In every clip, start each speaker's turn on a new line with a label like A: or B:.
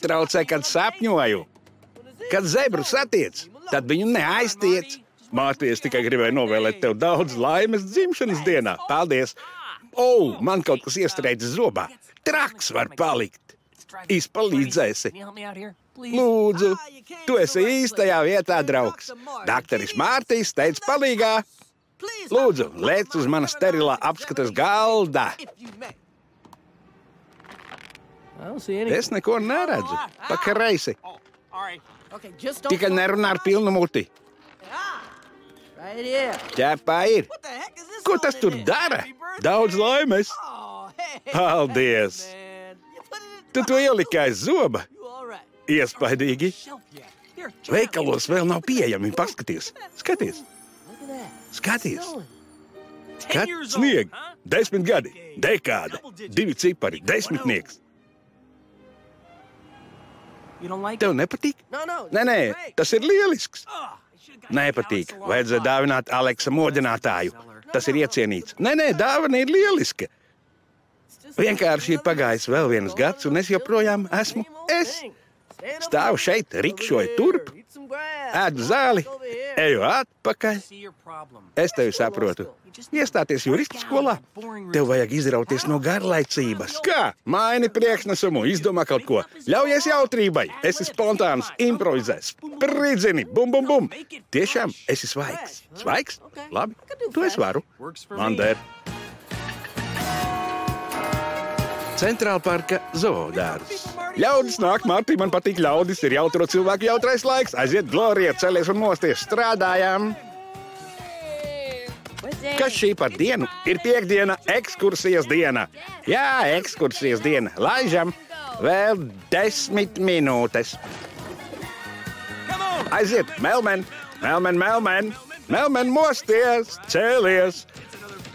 A: netraucē, kad sapņoju. Kad zebru satiec, tad viņu neaiztiec. Mārties tikai gribēja novēlēt tev daudz laimes dzimšanas dienā. Paldies! O, man kaut kas iestrēdzis zobā. Traks var palikt. Izpalīdzēsi. Lūdzu, tu esi īstajā vietā, draugs. Dakteris Mārtiņš teica, palīgā. Lūdzu, lec uz manas sterilā apskates galda. Es neko neredzu. Pa kreisi. Tikai nerunā ar pilnu muti. Ķepā ir. Ko tas tur dara? Daudz laimes. Paldies! Tu to ieliki aiz zoba. Iespaidīgi. Veikalos vēl nav pieejami. Paskaties, skaties! Skaties! Kāds sniegs, desmit gadi, dekāda, divi cipari, desmitnieks. Tev nepatīk? Nē, nē, tas ir lielisks. Nepatīk. Vajadzēja dāvināt Aleksa modinātāju. Tas ir iecienīts. Nē, nē, dāvana ir lieliska. Vienkārši ir pagājis vēl viens gads, un es joprojām esmu es. Stāvu šeit, rikšoju turp, ēdu zāli, eju atpakaļ. Es tevi saprotu. Iestāties juristu skolā, tev vajag izrauties no garlaicības. Kā? Maini priekšnesumu, izdomā kaut ko. Ļaujies jautrībai, esi spontāns, improvizēs, spridzini, bum, bum, bum. Tiešām esi svaigs. Svaigs? Labi, to es varu. Man der. Centrāla parka zoodārs. Ļaudis nāk, Martī, man patīk ļaudis, ir jautro cilvēku jautrais laiks. Aiziet, Glorija, celies un mosties, strādājām! Kas šī par dienu? Ir piekdiena, ekskursijas diena. Jā, ekskursijas diena. Laižam, vēl desmit minūtes. Aiziet, melmen, melmen, melmen, melmen mosties, cēlies.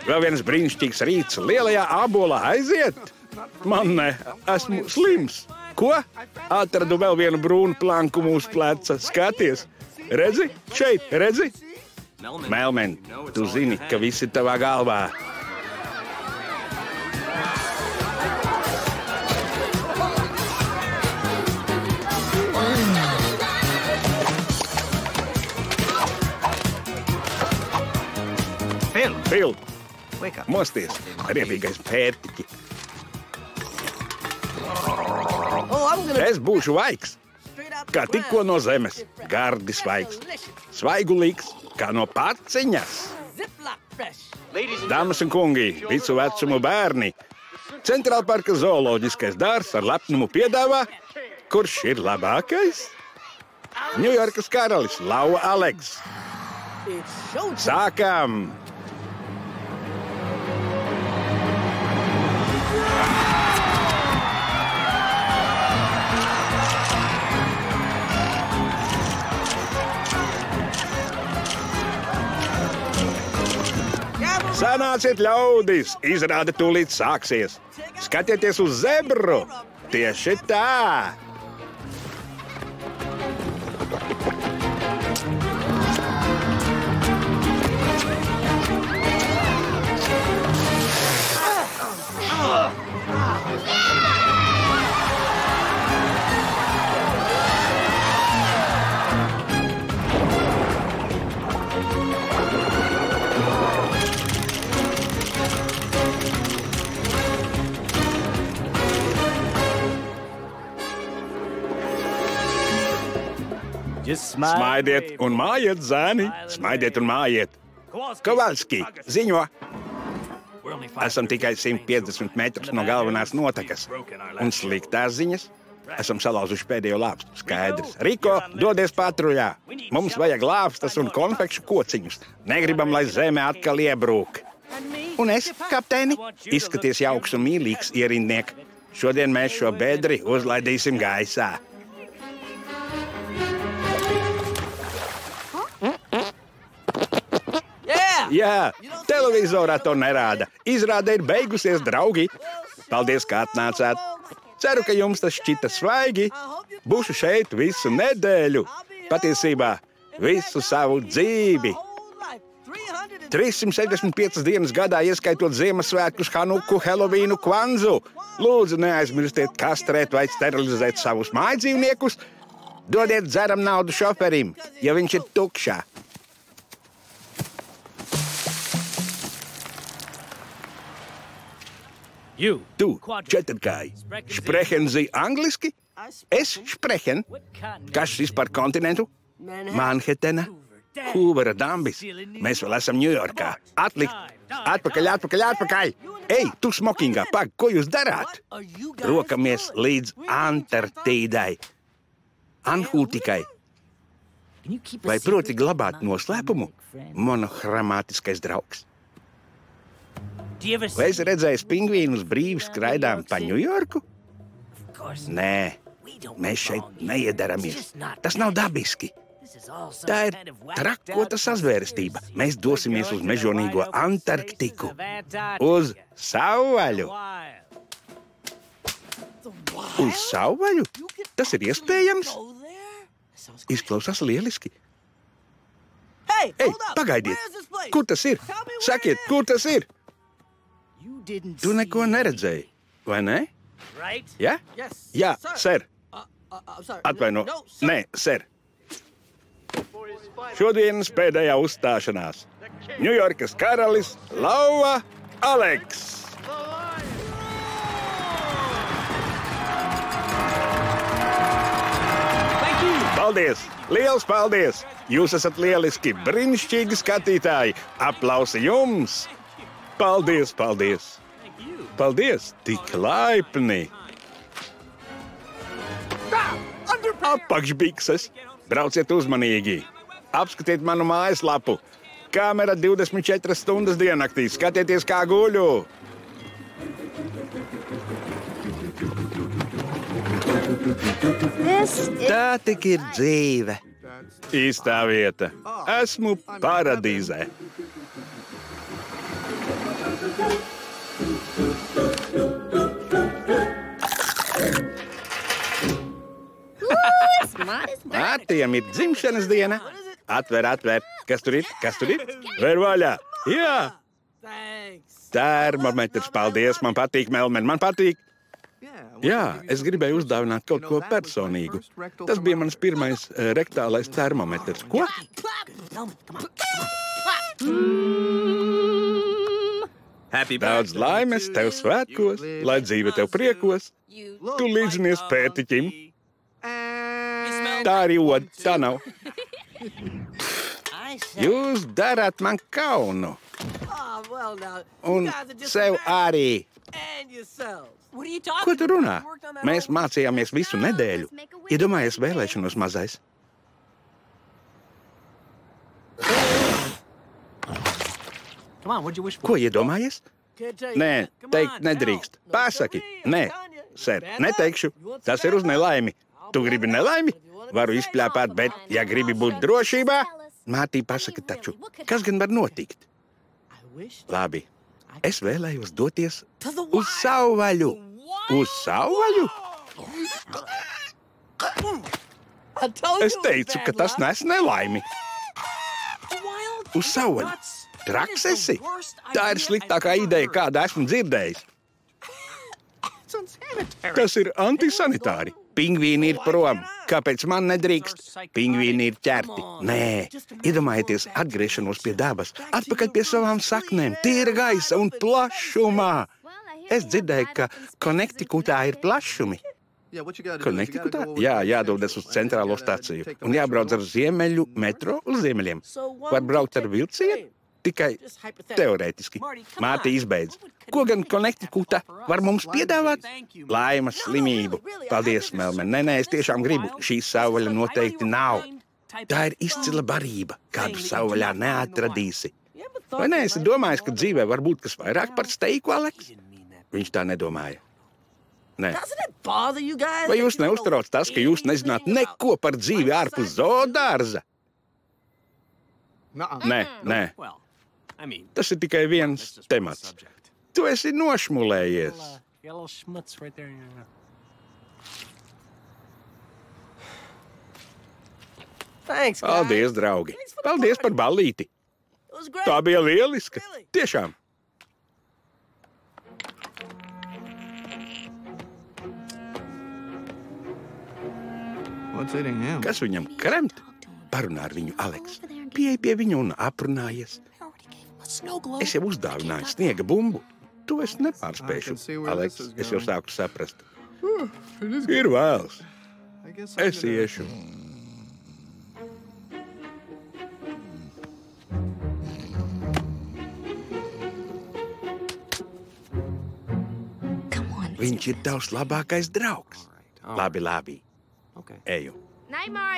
A: Vēl viens brīnišķīgs rīts lielajā abolā. Aiziet! Man ne, esmu slims. Ko? Atradu vēl vienu brūnu planku mūsu pleca. Skaties, redzi, šeit, redzi? Melmen, tu zini, ka viss ir tavā galvā.
B: Phil,
A: Fil,
B: wake up.
A: mosties, riebīgais pērtiķi. Es būšu vaigs, kā tikko no zemes, gardi svaigs, svaigulīgs, kā no paciņas. Dāmas un kungi, visu vecumu bērni, Centrāla parka zooloģiskais dārzs ar lepnumu piedāvā, kurš ir labākais? Ņujorkas karalis Lauva Aleks. Sākam! Sanāciet, ļaudis! Izrāde tūlīt sāksies! Skatieties uz zebru! Tieši tā! Smaidiet un mājiet, zēni! Smaidiet un mājiet! Kovalski, ziņo! Esam tikai 150 metrus no galvenās notakas. Un sliktās ziņas Esam salauzuši pēdējo lāpstu. Skaidrs. Riko, dodies patruļā. Mums vajag lāpstas un konfekšu kociņus. Negribam, lai zeme atkal iebrūk. Un es, kapteini, izskaties jauks un mīlīgs ierindnieks. Šodien mēs šo bedri uzlaidīsim gaisā. Jā, televizorā to nerāda. Izrāde ir beigusies, draugi. Paldies, ka atnācāt. Ceru, ka jums tas šķita svaigi. Būšu šeit visu nedēļu. Patiesībā visu savu dzīvi. 365 dienas gadā, ieskaitot Ziemassvētkus, Hanuku, Helovīnu, Kvanzu. Lūdzu, neaizmirstiet kastrēt vai sterilizēt savus mājdzīvniekus. Dodiet dzeram naudu šoferim, ja viņš ir tukšs. Tu, četrkāji, sprechen zi angliski? Es sprechen. Kas šis par kontinentu? Manhetena, Hūvera dambis. Mēs vēl esam Ņujorkā. Atlikt! Atpakaļ, atpakaļ, atpakaļ! Ej, tu smokingā, pag, ko jūs darāt? Rokamies līdz Antarktīdai, Anhūtikai. Vai proti glabāt noslēpumu? Monochromātiskais draugs. Vai esi redzējis pingvīnus brīvi skraidām pa Ņujorku? Nē, mēs šeit neiedaramies. Tas nav dabiski. Tā ir trakota sazvērestība. Mēs dosimies uz mežonīgo Antarktiku, uz savvaļu. Uz savvaļu? Tas ir iespējams? Izklausās lieliski. Ei, pagaidiet! Kur tas ir? Sakiet, kur tas ir? Tu neko neredzēji, vai ne? Ja? Jā, ser. Atvaino. Nē, ser. Šodienas pēdējā uzstāšanās. Ņujorkas karalis Lauva Aleks. Paldies! Liels paldies! Jūs esat lieliski, brīnišķīgi skatītāji! Aplausi jums! Paldies, paldies! Paldies! Tik laipni! Apakšbikses! Brauciet uzmanīgi! Apskatiet manu mājaslapu! Kamera 24 stundas diennaktī! Skatieties, kā guļu! Tā tik ir dzīve! Īstā vieta! Esmu paradīzē! Mārtiņam ir dzimšanas diena. Atver, atver. Kas tur ir? Kas tur ir? Ver vaļā! Jā! Termometrs, paldies! Man patīk, Melmen, man patīk! Jā, es gribēju uzdāvināt kaut ko personīgu. Tas bija mans pirmais uh, rektālais termometrs. Ko? Daudz laimes tev svētkos, lai dzīve tev priekos. Tu līdzinies pētiķim. Tā arī otra, tā nav. Jūs darāt man kaunu. Un sev arī. Ko tu runā? Mēs mācījāmies visu nedēļu. Iedomājies vēlēšanos mazais. Ko iedomājies? Nē, teikt nedrīkst. Pasaki, nē, ser, neteikšu. Tas ir uz nelaimi. Tu gribi nelaimi? Varu izpļāpāt, bet, ja gribi būt drošībā, mātī pasaka taču, kas gan var notikt? Labi, es vēlējos doties uz savvaļu. Uz savvaļu? Es teicu, ka tas nes nelaimi. Uz savvaļu. Traks esi? Tā ir sliktākā ideja, kādu esmu dzirdējis. Tas ir antisanitāri. Pingvīni ir prom. Kāpēc man nedrīkst? Pingvīni ir ķerti. Nē, iedomājieties atgriešanos pie dabas, atpakaļ pie savām saknēm, tīra gaisa un plašumā. Es dzirdēju, ka Konektikutā ir plašumi. Konektikutā? Jā, jādodas uz centrālo stāciju un jābrauc ar ziemeļu metro uz ziemeļiem. Var braukt ar vilcienu? Tikai teorētiski. Māte izbeidz. Ko gan konektikuta var mums piedāvāt? Laimas slimību. Paldies, Melmen. Nē, nē, es tiešām gribu. Šī savvaļa noteikti nav. Tā ir izcila barība, kādu savvaļā neatradīsi. Vai nē, es domāju, ka dzīvē var būt kas vairāk par steiku, Aleks? Viņš tā nedomāja. Nē. Vai jūs neuztrauc tas, ka jūs nezināt neko par dzīvi ārpus zoodārza? Nē, nē. Tas ir tikai viens temats. Tu esi nošmulējies. Paldies, draugi! Paldies par ballīti! Tā bija lieliska! Tiešām! Kas viņam kremt? Parunā ar viņu, Aleks. Pieeja pie viņa un aprunājies. Es jau uzdāvināju sniega bumbu. To es nepārspēšu. Aleks, es jau sāku saprast. Ir vēls. Es iešu. Viņš ir tavs labākais draugs. Labi, labi. Eju.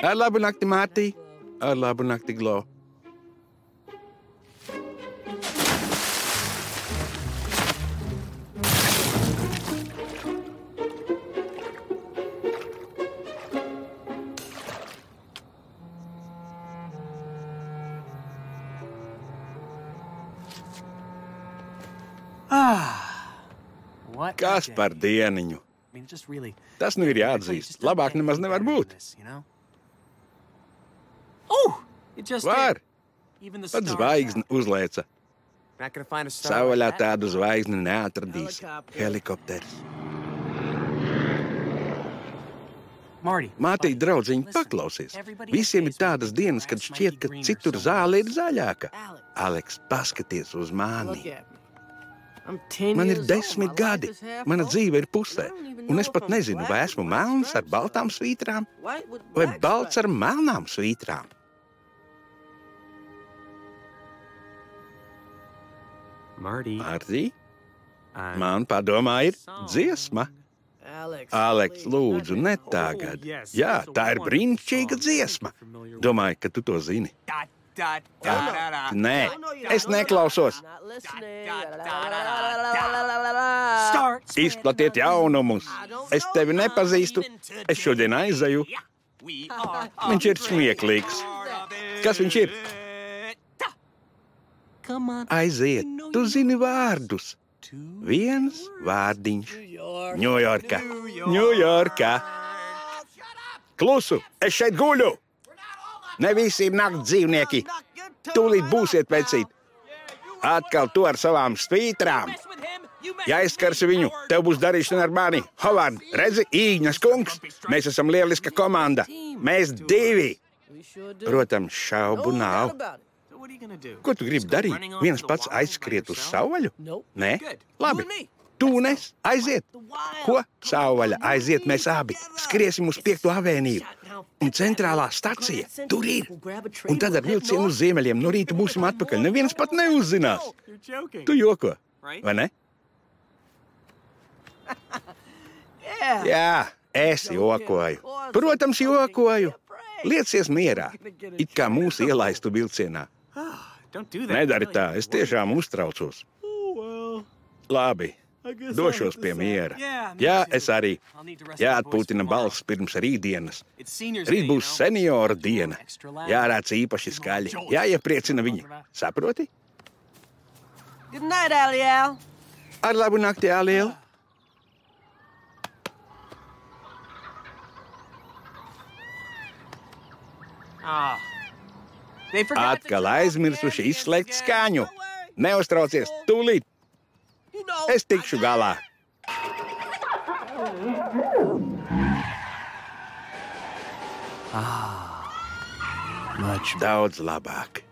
A: Ar labu nakti, Mārtī. Ar labu nakti, Glo. Kas par dieniņu? Tas nu ir jāatzīst. Labāk nemaz nevar būt. Var. Pat zvaigzni uzlēca. Savvaļā tādu zvaigzni neatradīs. Helikopters. Mātī, draudziņ, paklausies. Visiem ir tādas dienas, kad šķiet, ka citur zāle ir zaļāka. Aleks, paskaties uz mani. Man ir desmit gadi, mana dzīve ir pusē, un es pat nezinu, vai esmu melns ar baltām svītrām vai balts ar melnām svītrām. Mārtiņ, man padomā ir dziesma. Aleks, lūdzu, ne tagad. Jā, tā ir brīnišķīga dziesma. Domāju, ka tu to zini. Nē, es neklausos. Izplatiet jaunumus. Es tevi nepazīstu. Es šodien aizeju. Viņš ir smieklīgs. Kas viņš ir? Aiziet, tu zini vārdus. Viens vārdiņš. Ņujorka. Ņujorka. Klusu, es šeit guļu! Ne visiem naktas dzīvnieki. Tūlīt būsiet vecīt. Atkal tu ar savām svītrām. Ja aizskarsi viņu, tev būs darīšana ar mani. Hovard, redzi, Īņas kungs, mēs esam lieliska komanda. Mēs divi. Protams, šaubu nav. Ko tu gribi darīt? Viens pats aizskriet uz savvaļu? Nē, labi. Tūnes, aiziet! Ko? Sauvaļa, aiziet, mēs abi skriesim uz piekto avēniju. Un centrālā stacija tur ir. Un tad ar vilcienu uz ziemeļiem no rīta būsim atpakaļ. Neviens pat neuzzinās. Tu joko, vai ne? Jā, es jokoju. Protams, jokoju. Liecies mierā, it kā mūsu ielaistu vilcienā. Nedari tā, es tiešām uztraucos. Labi, Došos pie miera. Jā, es arī. Jāatpūtina balss pirms rītdienas. Rīt būs seniora diena. Jārāc īpaši skaļi. Jāiepriecina viņi. Saproti?
B: Good night.
A: Ar labu nakti, Aliel. Atkal aizmirsuši izslēgt skaņu. Neuztraucies, tūlīt Es tikšu galā. Daudz labāk.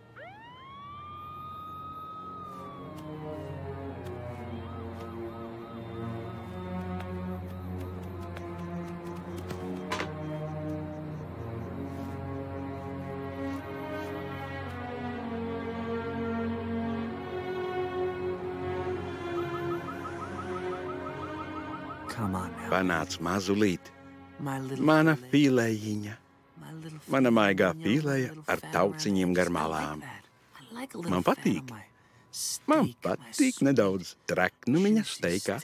A: Panāc mazulīt, mana pīlējiņa, mana maigā pīlēja ar tauciņiem garmalām. Man patīk. Man patīk nedaudz traknumiņa steikā,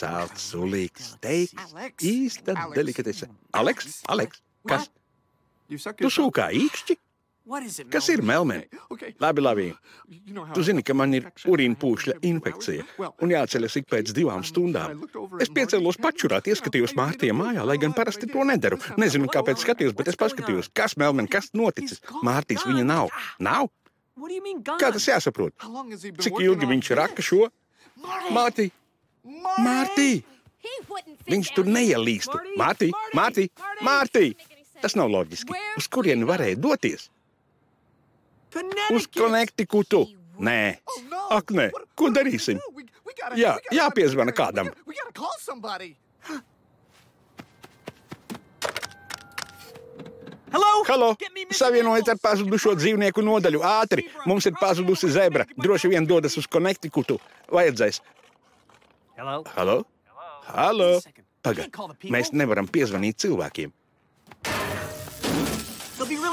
A: sāls, sulīgs, steiks, īsta delikatese. Aleks, Aleks, kas? Tu sūkā īkšķi? Kas ir melmeni? Labi, labi. Tu zini, ka man ir urīna pūšļa infekcija un jāceļas ik pēc divām stundām. Es piecēlos pačurāt, ieskatījos Mārtiņā mājā, lai gan parasti to nedaru. Nezinu, kāpēc skatījos, bet es paskatījos, kas melmeni, kas noticis. Mārtiņš viņa nav. Nav? Kā tas jāsaprot? Cik ilgi viņš raka šo? Mārtiņ! Mārtiņ! Viņš tur neielīstu. Mārtiņ! Mārtiņ! Tas nav loģiski. Uz kurieni varēja doties? Uz Konektikutu! Nē, ak, nē, ko darīsim? Jā, jāpiezvana kādam. Halo! Savienojiet ar pazudušo dzīvnieku nodaļu ātri. Mums ir pazudusi zebra. Droši vien dodas uz Konektikutu. Vajadzēs. Halo? Halo? Halo? Pagaid, mēs nevaram piezvanīt cilvēkiem.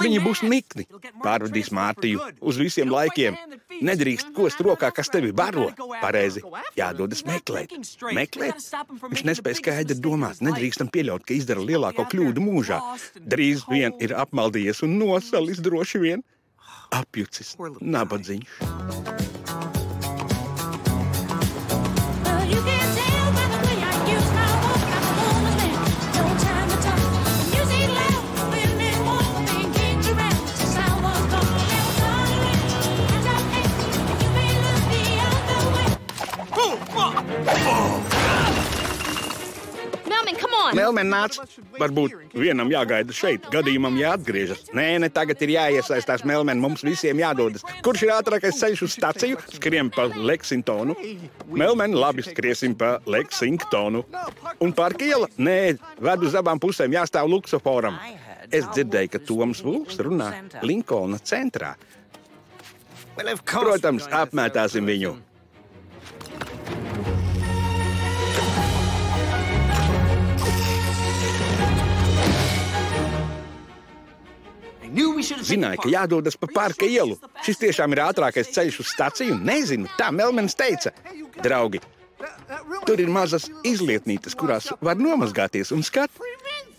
A: Viņi būs nikni. Pārvadīs Mārtiņu uz visiem laikiem. Nedrīkst kost rokā, kas tevi baro. Pareizi. Jādodas meklēt. Meklēt? Viņš nespēja skaidri domāt. Nedrīkstam pieļaut, ka izdara lielāko kļūdu mūžā. Drīz vien ir apmaldījies un nosalis droši vien. Apjucis, nabadzīgs. Melmen nāc. Varbūt vienam jāgaida šeit, gadījumam jāatgriežas. Nē, ne tagad ir jāiesaistās Melmen, mums visiem jādodas. Kurš ir ātrākais ceļš uz staciju? Skriem pa Leksingtonu. Melmen, labi, skriesim pa Leksingtonu. Un parka iela? Nē, ved uz abām pusēm jāstāv luksuforam. Es dzirdēju, ka Toms Vulks runā Linkona centrā. Protams, apmētāsim viņu. Zināju, ka jādodas pa parka ielu. Šis tiešām ir ātrākais ceļš uz staciju. Nezinu, tā Melmens teica. Draugi, tur ir mazas izlietnītes, kurās var nomazgāties un skatīt.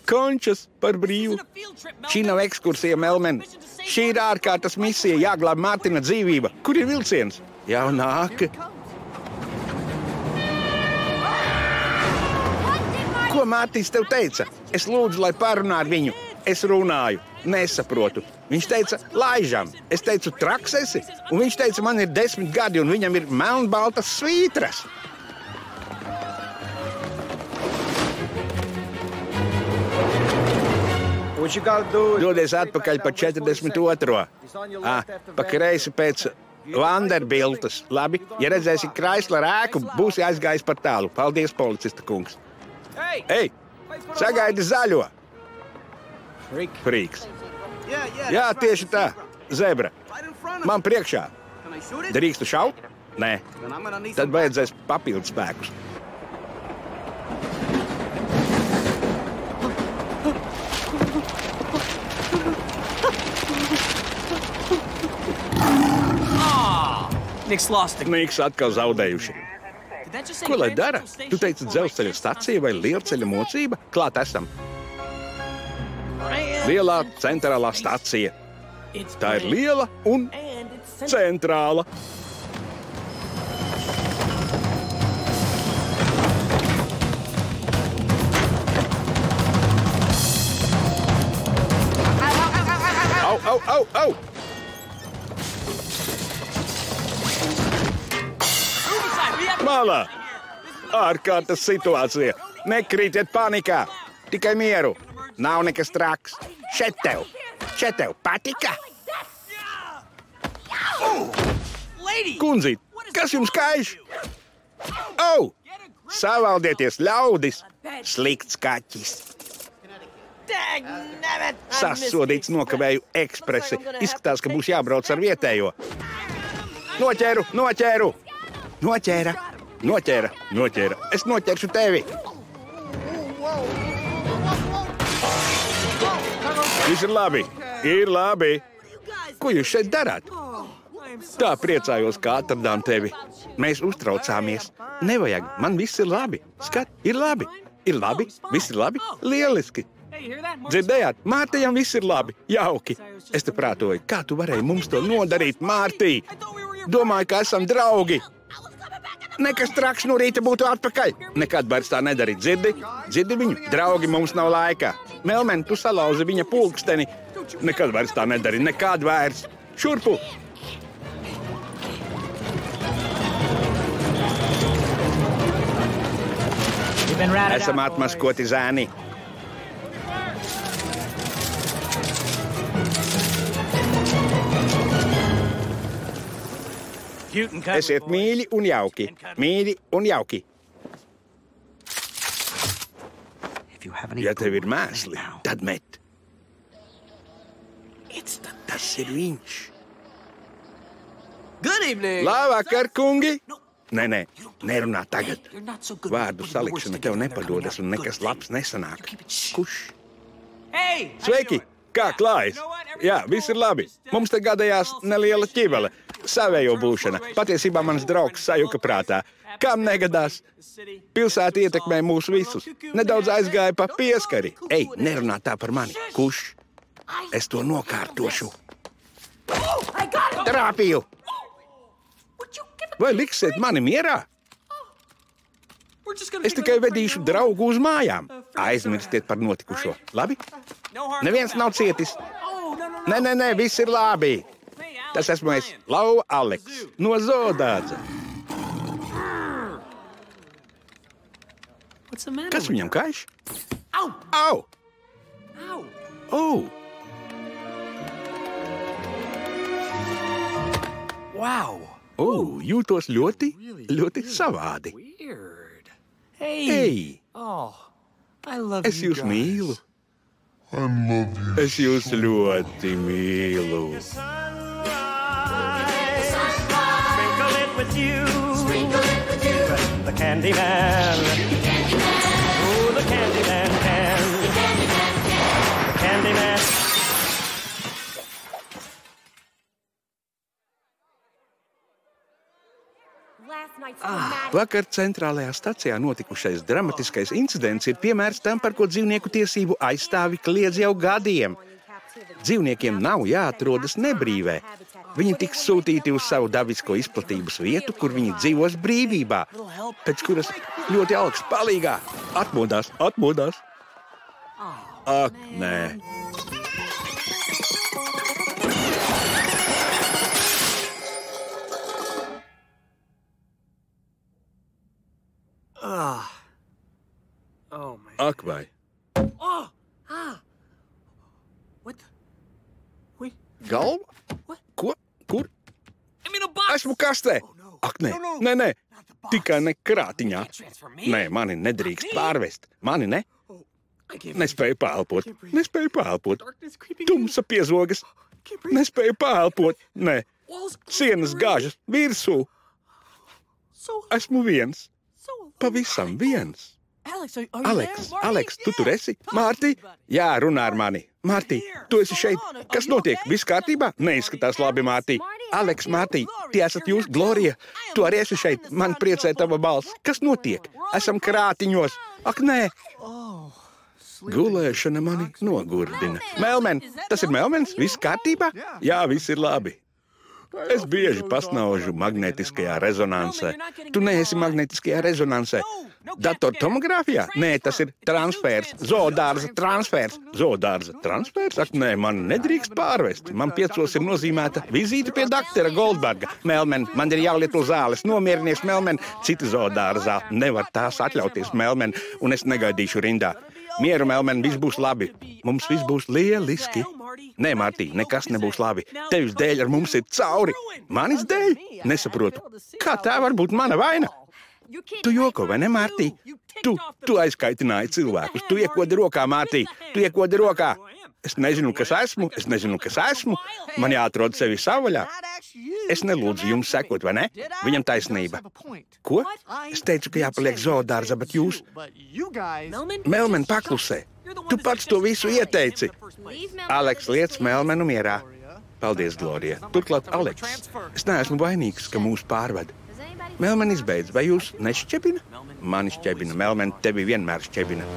A: Končas par brīvu. Šī nav ekskursija, Melmen. Šī ir ārkārtas misija, jāglāb Mārtiņa dzīvība. Kur ir vilciens? Jau nāk. Ko Mārtiņš tev teica? Es lūdzu, lai parunā ar viņu. Es runāju, nesaprotu. Viņš teica, laižam. Es teicu, traks esi. Un viņš teica, man ir desmit gadi, un viņam ir melnbaltas svītras. Dodies atpakaļ pa 42. Ah, pa kreisi pēc Vanderbiltas. Labi, ja redzēsi Kraisla ēku, būsi aizgājis par tālu. Paldies, policista kungs. Ei, sagaidi zaļo! Frīks. Jā, tieši tā. Zebra. Man priekšā. Drīkstu šaut? Nē. Tad vajadzēs papildus spēkus. Niks atkal zaudējuši. Ko lai dara? Tu teici, dzelzceļa stacija vai lielceļa mocība? Klāt esam. Lielā centrālā stacija. Tā ir liela un centrāla. Au, au, au, au! Malā! Ārkārtas situācija! Nekrītiet panikā! Tikai mieru! Nav nekas traks! Šeit tev! Šeit tev patika! Kundzīt, kas jums kaiš? Au! Savaldieties, ļaudis! Slikts kaķis! Sasodīts nokavēju ekspresi. Izskatās, ka būs jābrauc ar vietējo. Noķēru, noķēru! Noķēra, noķēra, noķēra. Es noķeršu tevi! Viss ir labi. Ir labi. Ko jūs šeit darāt? Tā priecājos, kā atradām tevi. Mēs uztraucāmies. Nevajag, man viss ir labi. Skat, ir labi. Ir labi, viss ir labi. Lieliski. Dzirdējāt, Mārtiņam viss ir labi. Jauki. Es te prātoju, kā tu varēji mums to nodarīt, Mārtiņ? Domāju, ka esam draugi. Nekas traks no rīta būtu atpakaļ. Nekad vairs tā nedarīt. Dzirdi? Dzirdi viņu? Draugi, mums nav laika. Melmen, tu salauzi viņa pulksteni. Nekad vairs tā nedari. Nekad vairs. Šurpu! Esam atmaskoti zēni. Esiet mīļi un jauki. Mīļi un jauki. Ja tev ir mēsli, tad met. Tas ir viņš. Labvakar, kungi! Nē, nē, nerunā tagad. Vārdu salikšana tev nepadodas un nekas labs nesanāk. Kurš? Sveiki! Kā klājas? Jā, viss ir labi. Mums te gadījās neliela ķibele. Savējo būšana. Patiesībā mans draugs sajuka prātā. Kam negadās? Pilsēta ietekmē mūs visus. Nedaudz aizgāja pa pieskari. Ej, nerunā tā par mani. Kurš? Es to nokārtošu. Trāpīju! Vai liksiet mani mierā? Es tikai vedīšu draugu uz mājām. Aizmirstiet par notikušo. Labi? Neviens nav cietis. Nē, nē, nē, viss ir labi. Tas esmu es, Lauva Aleks, no Zodāza. Kas viņam kaiš? Au! Au! Au!
C: Wow!
A: Oh, jūtos ļoti, ļoti savādi.
C: Weird. Hey.
A: Ei,
C: Oh, I love
A: es jūs mīlu. Es jūs ļoti mīlu.
D: Sprinkle it with you. The candy man. Oh, the candy man can. The candy man.
A: Vakar centrālajā stacijā notikušais dramatiskais incidents ir piemērs tam, par ko dzīvnieku tiesību aizstāvi kliedz jau gadiem. Dzīvniekiem nav jāatrodas nebrīvē. Viņi tiks sūtīti uz savu dabisko izplatības vietu, kur viņi dzīvos brīvībā, pēc kuras ļoti augsts palīgā atmodās, atmodās. Ak, nē.
C: Oh my.
A: Ak, vai.
C: Oh. Ah.
A: Galva?
C: What?
A: Ko? Kur?
C: I'm in a box.
A: Esmu kastē!
C: Oh.
A: Ak, nē, nē, nē. Tikai ne krātiņā. Nē, mani nedrīkst pārvest. Mani ne?
C: Oh.
A: Nespēju pārelpot. Nespēju pārelpot. Tumsa piezogas.
C: Breathe.
A: Nespēju pārelpot. Nē, sienas gāžas virsū. Esmu viens. Pavisam viens. Aleks? Aleks, tu tur esi?
B: Talk
A: Mārti?
B: to me, buddy.
A: Jā, runā ar mani. Mārti, tu esi šeit. Kas notiek? Viss kārtībā? Neizskatās labi, Mārti. Aleks, Mārti, tie esat jūs, Glorija. Tu arī esi šeit. Man priecē tava balss. Kas notiek? Esam krātiņos. Ak, nē. Gulēšana mani nogurdina. Melmen, tas ir melmens? Viss kārtībā? Jā, viss ir labi. Es bieži pasnaužu magnetiskajā rezonansē. Tu neesi magnetiskajā rezonansē. Datortomogrāfijā? Nē, tas ir transfers, zoodārza transfers. Zoodārza transfers? Ak, nē, man nedrīkst pārvest. Man piecos ir nozīmēta vizīte pie doktora Goldberga. Melmen, man ir jālieto zāles, nomierinies, Melmen. Citi zoodārzā nevar tās atļauties, Melmen, un es negaidīšu rindā. Mieru, Melmen, viss būs labi. Mums viss būs lieliski. Nē, Mārtiņ, nekas nebūs labi. Tevis dēļ ar mums ir cauri. Manis dēļ? Nesaprotu. Kā tā var būt mana vaina? Tu joko, vai ne, Mārtiņ? Tu, tu aizkaitināji cilvēkus. Tu iekodi rokā, Mārtiņ. Tu iekodi rokā. Es nezinu, kas esmu. Es nezinu, kas esmu. Man jāatrod sevi savvaļā. Es nelūdzu jums sekot, vai ne? Viņam taisnība. Ko? Es teicu, ka jāpaliek zoodārza, bet jūs? Melmen, paklusē. Tu pats to visu ieteici. Aleks, liec Melmenu mierā. Paldies, Glorija. Turklāt, Aleks, es neesmu vainīgs, ka mūs pārved. Melmen izbeidz, vai jūs nešķebina? Mani šķebina, Melmen, tevi vienmēr šķebina.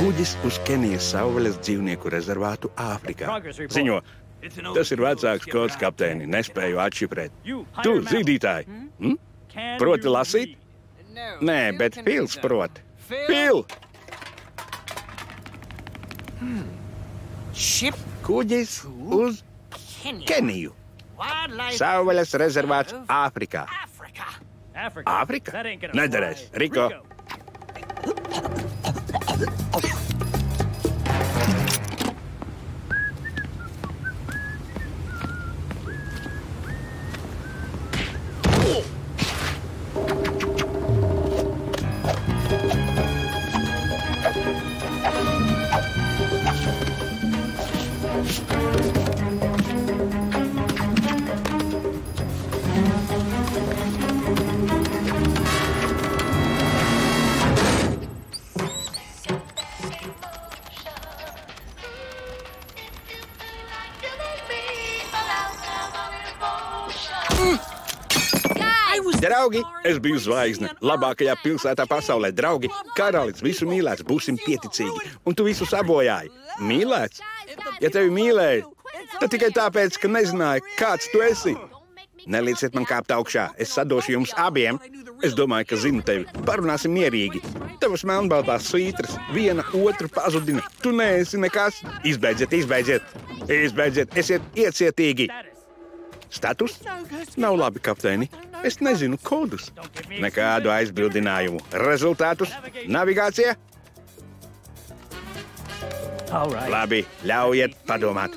A: Kuģis uz Kenijas savvaļas dzīvnieku rezervātu Āfrikā. Ziņo, tas ir vecāks kods kapteini, nespēju atšifrēt. Tu, zīdītāji, hm? proti lasīt? Nē, bet pils proti. Pil!
C: Ship
A: Kuģis uz. Keniju. Savvaļas rezervāts Āfrikā. Āfrika? Nederēs. Riko. Draugi, es biju zvaigzne. Labākajā pilsētā pasaulē, draugi. Karalis, visu mīlēts, būsim pieticīgi. Un tu visu sabojāji. Mīlēts? Ja tevi mīlēju, tad tikai tāpēc, ka nezināju, kāds tu esi. Nelieciet man kāpt augšā. Es sadošu jums abiem. Es domāju, ka zinu tevi. Parunāsim mierīgi. Tavas melnbaltās svītras viena otru pazudina. Tu neesi nekas. Izbeidziet, izbeidziet. Izbeidziet, esiet iecietīgi. Status? Nav labi, kapteini. Es nezinu kodus. Nekādu aizbildinājumu. Rezultātus? Navigācija? Labi, ļaujiet padomāt.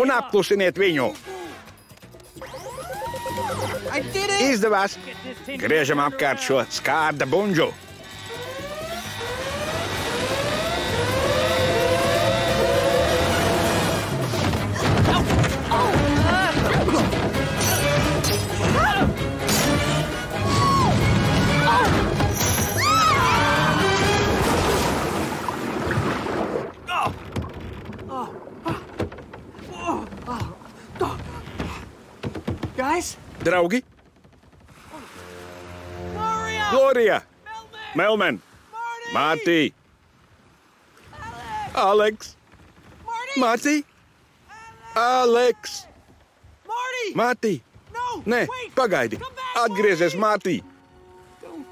A: Un apklusiniet viņu.
C: I did it!
A: Izdevās! Griežam apkārt šo skārda buļbuļsu. Draugi,
C: Gloria!
A: Glorija,
C: Melman!
A: Melmen, Mārtiņ, Aleks,
C: Marty!
A: Mārtiņ, Aleks,
C: no!
A: Nē, pagaidi, atgriezies,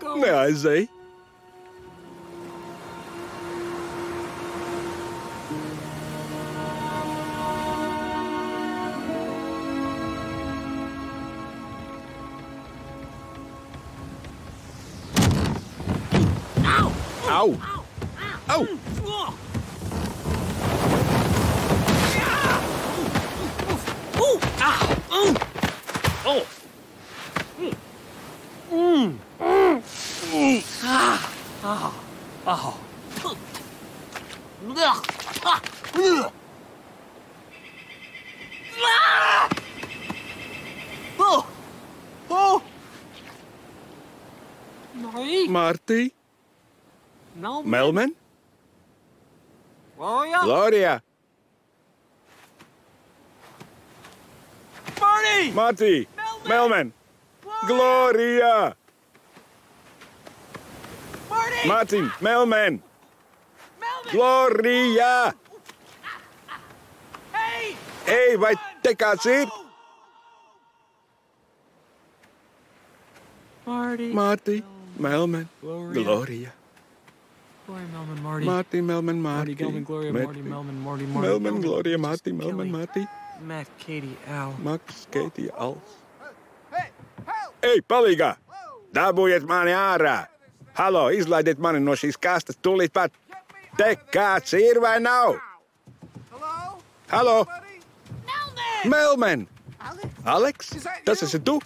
C: go!
A: Neaizēj.
C: Marty!
A: Mārtiņ, Melmen, Glorija,
C: Marty!
A: Mārtiņ, Melmen,
C: Melvin!
A: Glorija!
C: Hey!
A: Ej, vai te kāds ir?
C: Marty.
A: Mārtiņ, Melmen,
C: Gloria.
A: Glorija,
C: Gloria Melman, Marty.
A: Mārtiņ, Melmen,
C: Marty,
A: Mārtiņ,
C: Gelman, Gloria, Marty,
A: Mārtiņ,
C: Melman, Marty, Marty.
A: Melmen,
C: Gelman,
A: Glorija,
C: Jesus,
A: Mārtiņ, Melmen,
C: Kelly,
A: Mārtiņ,
C: Matt, Katie, Al.
A: Maks, Keitija, Als. Ej, palīgā! Dabūjiet mani ārā! Halo, izlaidiet mani no šīs kastes tūlīt pat! Te kāds ir vai nav? Halo! Melmen! Aleks, tas esi tu?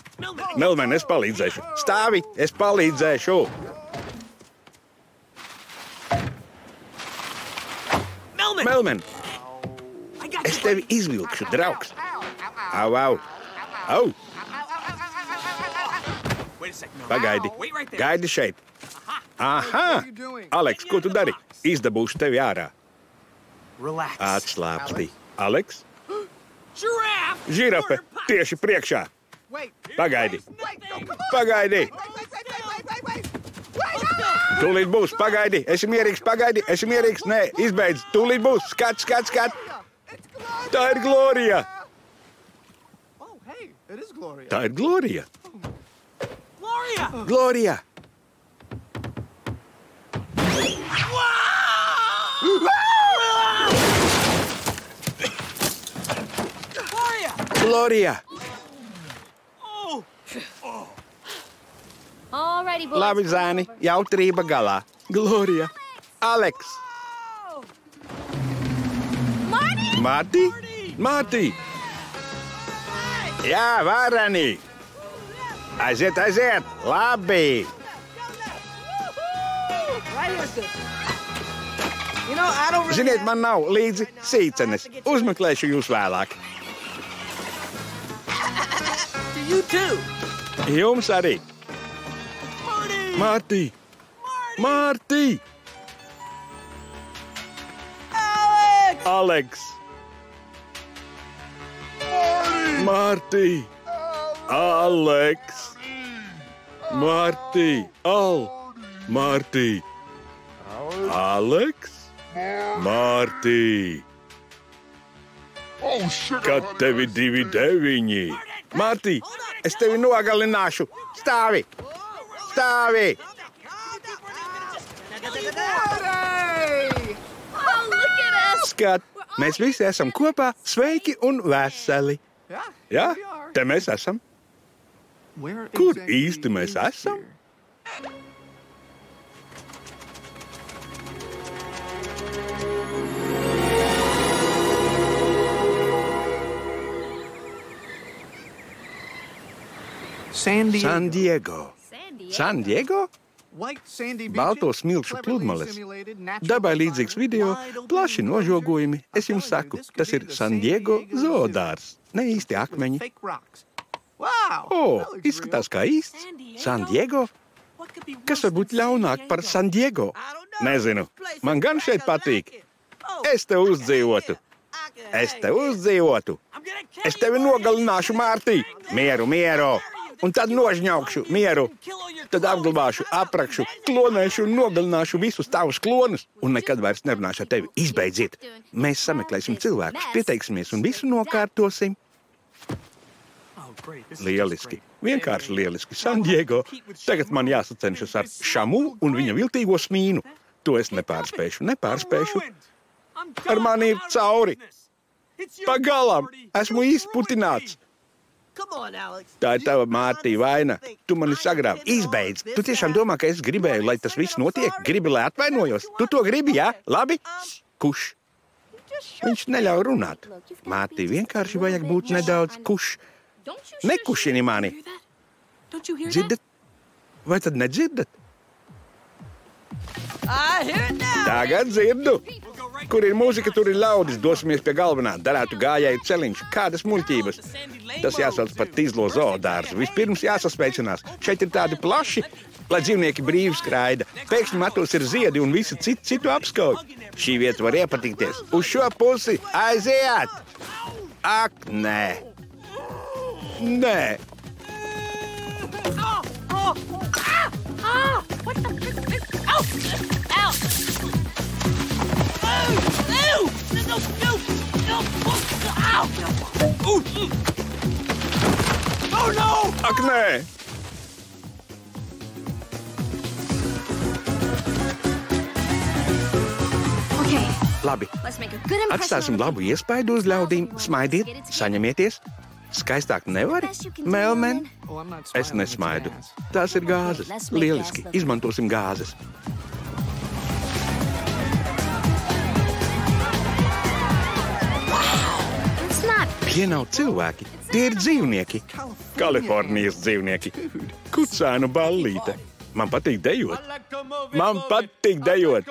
A: Melmen, es palīdzēšu. Stāvi, es palīdzēšu.
C: Melman!
A: Melmen,
C: got
A: es tevi izvilkšu, draugs. Au, au, au! Pagaidi, gaidi šeit. Aha! Aleks, ko tu dari? Izdabūšu tevi ārā. Atslābsti. Aleks, žirafe, tieši priekšā. Pagaidi. Pagaidi. Tūlīt būs, pagaidi. Esi mierīgs, pagaidi. Esi mierīgs. Nē, izbeidz. Tūlīt būs. Skats, skats, skats. Tā ir Glorija.
E: Oh, hey, it is Gloria.
A: Tā ir Glorija.
C: Gloria!
A: Glorija.
C: Gloria!
A: Glorija.
F: Alrighty, boys.
A: Labi, zēni. Jautrība galā. Glorija. Aleks.
F: Marty!
A: Mārti? Mārti! Jā, varani! Aiziet, aiziet! Labi! Ziniet, man nav līdzi sīcenes. Uzmeklēšu jūs vēlāk. Jums arī. Mārti! Mārti!
B: Alex!
A: Aleks! Mārti! Aleks! Mārti! Al! Mārti! Aleks! Mārti! Kad tevi divi deviņi! Mārti! Es tevi nogalināšu! Stāvi! Stāvi! Skat! Mēs visi esam kopā, sveiki un veseli!
E: Yeah,
A: Jā,
E: here we are.
A: te mēs esam!
E: Where
A: Kur
E: exactly
A: īsti mēs
E: is
A: esam?
E: here? San Diego.
A: San Diego!
F: San Diego.
A: Balto
E: beaches,
A: smilšu pludmales. Dabai līdzīgs video, plaši nožogojumi. Es jums saku, tas ir San Diego
E: Zoo
A: zoodārs. Ne īsti akmeņi. O, izskatās kā īsts.
C: San Diego?
A: Kas var būt ļaunāk par
C: Diego?
A: San Diego? Nezinu. Man gan šeit patīk.
B: Oh,
A: Es te uzdzīvotu. Es te uzdzīvotu. Es tevi nogalināšu, Mārtiņ. Mieru, mieru. Un tad nožņaukšu, mieru. Tad apglabāšu, aprakšu, klonēšu un nogalināšu visus tavus klonus. Un nekad vairs nerunāšu ar tevi. Izbeidziet! Mēs sameklēsim cilvēkus, pieteiksimies un visu nokārtosim. Lieliski! Vienkārši lieliski! San Diego! Tagad man jāsacenšas ar šamu un viņa viltīgo smīnu. To es nepārspēšu, nepārspēšu. Ar mani ir cauri.
C: party.
A: Esmu
C: You
A: Tā ir tava Mārtiņa vaina. Tu mani sagrāvi. Izbeidz. Tu tiešām domā, ka es gribēju, lai tas viss notiek? Gribi, lai atvainojos? Tu to gribi, jā? Labi? Kuš? Viņš neļauj runāt. Mārtiņ, vienkārši vajag būt nedaudz kuš. Nekušini mani. Dzirdat? Vai tad nedzirdat? Tagad dzirdu. Kur ir mūzika, tur ir ļaudis. Dosimies pie galvenā. Darētu gājēju celiņš. Kādas muļķības? Tas jāsauc par tīzlo zoodārzu. Vispirms jāsasveicinās. Šeit ir tādi plaši, lai dzīvnieki brīvi skraida. Pēkšņi matos ir ziedi un visi citi citu apskauj. Šī vieta var iepatikties. Uz šo pusi aiziet! Ak, nē! Nē!
F: Ah! What the? Ow! Ow!
C: Ew! No, no, no! Ow! Oh!
A: Ak, nē!
F: Okay,
A: Labi,
F: let's make a good impression.
A: atstāsim labu iespaidu uz ļaudīm. Smaidiet, saņemieties! Skaistāk nevari? Melmen!
E: Oh, I'm not
A: Es nesmaidu. Tās ir gāzes. Lieliski. Izmantosim gāzes. Tie nav cilvēki, tie ir dzīvnieki. Kalifornijas dzīvnieki. Kucēnu ballīte. Man patīk dejot. Man patīk dejot.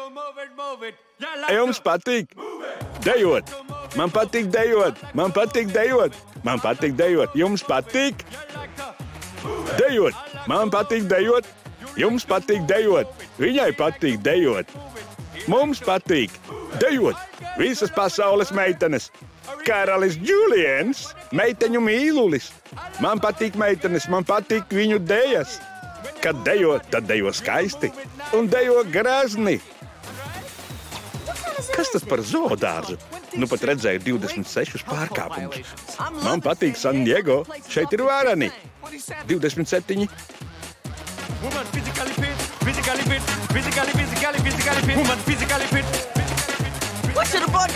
A: Jums patīk dejot. Man patīk dejot. Man patīk dejot. Man patīk dejot. Jums patīk dejot. Man patīk dejot. Jums patīk dejot, viņai patīk dejot. Mums patīk dejot visas pasaules meitenes. Karalis Julians, meiteņu mīlulis. Man patīk meitenes, man patīk viņu dejas. Kad dejo, tad dejo skaisti un dejo grazni. Kas tas par zoodārzu? Nu pat redzēju 26 pārkāpumus. Man patīk San Diego. Šeit ir vārani. 27.
D: Woman physically fit, physically fit, physically, physically, physically fit. Woman physically fit.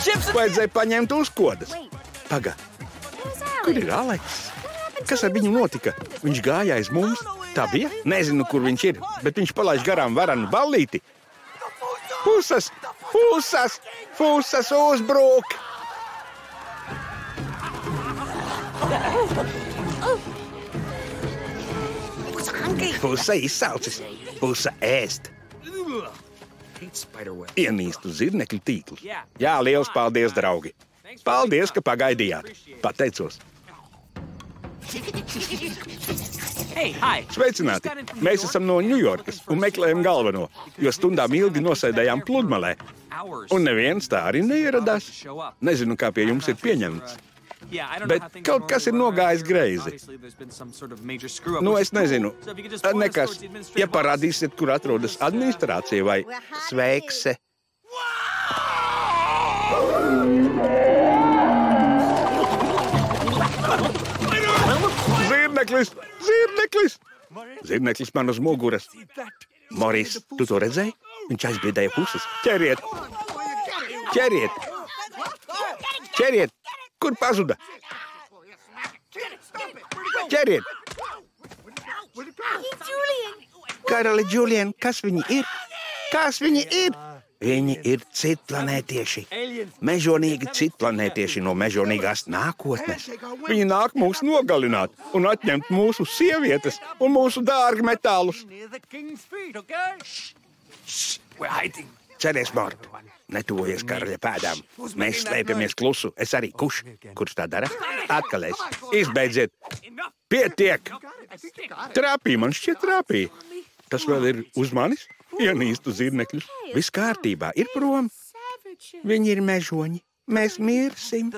A: Vajadzēja paņemt uzkodas. Paga, kur ir Aleks? Kas ar viņu notika? Viņš gāja aiz mums. Tā bija. Nezinu, kur viņš ir, bet viņš palaiž garām varanu ballīti. Pusas, pusas, pusas uzbrūk! Puse izsaucis, puse ēst. Ienīstu zirnekļu tīklu. Jā, liels paldies, draugi! Paldies, ka pagaidījāt! Pateicos! Sveicināti! Mēs esam no Ņujorkas un meklējam galveno, jo stundām ilgi nosēdējām pludmalē. Un neviens tā arī neieradās. Nezinu, kā pie jums ir pieņemts.
C: Yeah, I don't
A: Bet kaut kas ir nogājis greizi. Nu, es nezinu. Nekas. Ja parādīsiet, kur atrodas administrācija vai sveikse. Zirneklis! Zirneklis! Zirneklis man uz muguras. Moris, tu to redzēji? Viņš aizbiedēja puses. Ķeriet! Ķeriet! Ķeriet! Kur pazuda? Ķeriet! Karali Džulien, kas viņi ir? Kas viņi ir? Viņi ir citplanētieši. Mežonīgi citplanētieši no mežonīgās nākotnes. Viņi nāk mūs nogalināt un atņemt mūsu sievietes un mūsu dārgu metālus. Ceries, Mort, netuvojies karaļa pēdām. Mēs slēpjamies klusu. Es arī kurš, kurš tā dara? Atkal es. Izbeidziet! Pietiek! Trāpīja, man šķiet, trāpīja. Tas vēl ir uz manis? Ienīstu zirnekļus. Viss kārtībā, ir prom. Viņi ir mežoņi. Mēs mirsim.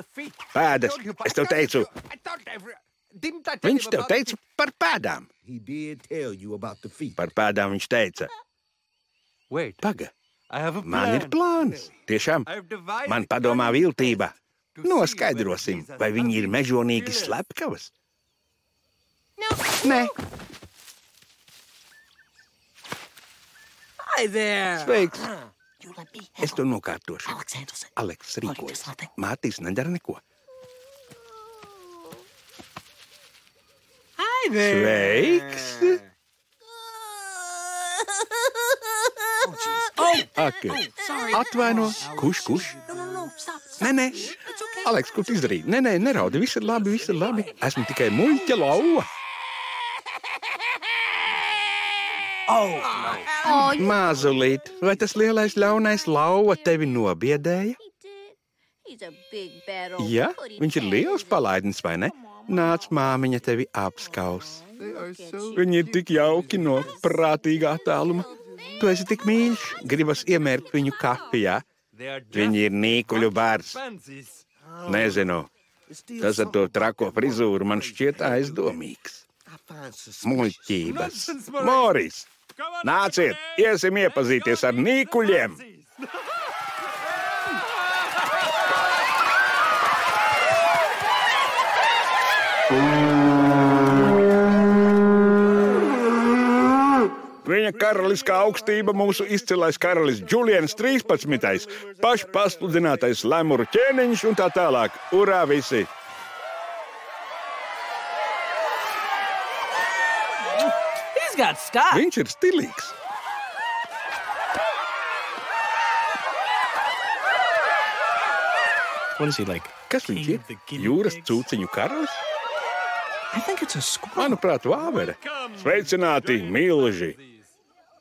A: Pēdas, es tev teicu, viņš tev teica par pēdām. Par pēdām viņš teica,
D: Wait,
A: paga,
D: I have a plan.
A: man ir plāns. Tiešām, man padomā viltība. Noskaidrosim, vai viņi ir mežonīgi slepkavas.
F: No.
A: Nē,
B: Hi there.
A: sveiks.
B: Me
A: Es to nokārtošu. Aleks rīkojas. Mārtiņš nedara neko.
B: Hi there.
A: Sveiks! Ak,
B: Sorry.
A: atvaino, kurš, kurš? Nē, nē. Aleks, ko tu izdarīji? Nē, nē, neraudi. Viss ir labi, viss ir labi. Esmu tikai muļķa lauva.
F: Oh, you
A: Mazulīt, vai tas lielais ļaunais lauva tevi nobiedēja? Jā, viņš ir liels palaidnis, vai ne? Nāc, māmiņa tevi apskaus. Viņi ir tik jauki no prātīgā tāluma. Tu esi tik mīļš, gribas iemērt viņu
D: just
A: Viņi ir nīkuļu
D: fancies.
A: Nezinu, tas ar to trako frizūru man šķiet aizdomīgs. Muļķības. Moris, nāciet, iesim iepazīties ar nīkuļiem! Viņa karaliskā augstība, mūsu izcilais karalis Julians 13. pašpasludinātais lemuru ķēniņš un tā tālāk. Urā visi!
B: He's got style.
A: Viņš ir stilīgs!
G: What is he like?
A: Kas viņš ir? Jūras cūciņu karalis?
G: I think it's a squirrel.
A: Manuprāt, vāvere. Sveicināti, mīluži!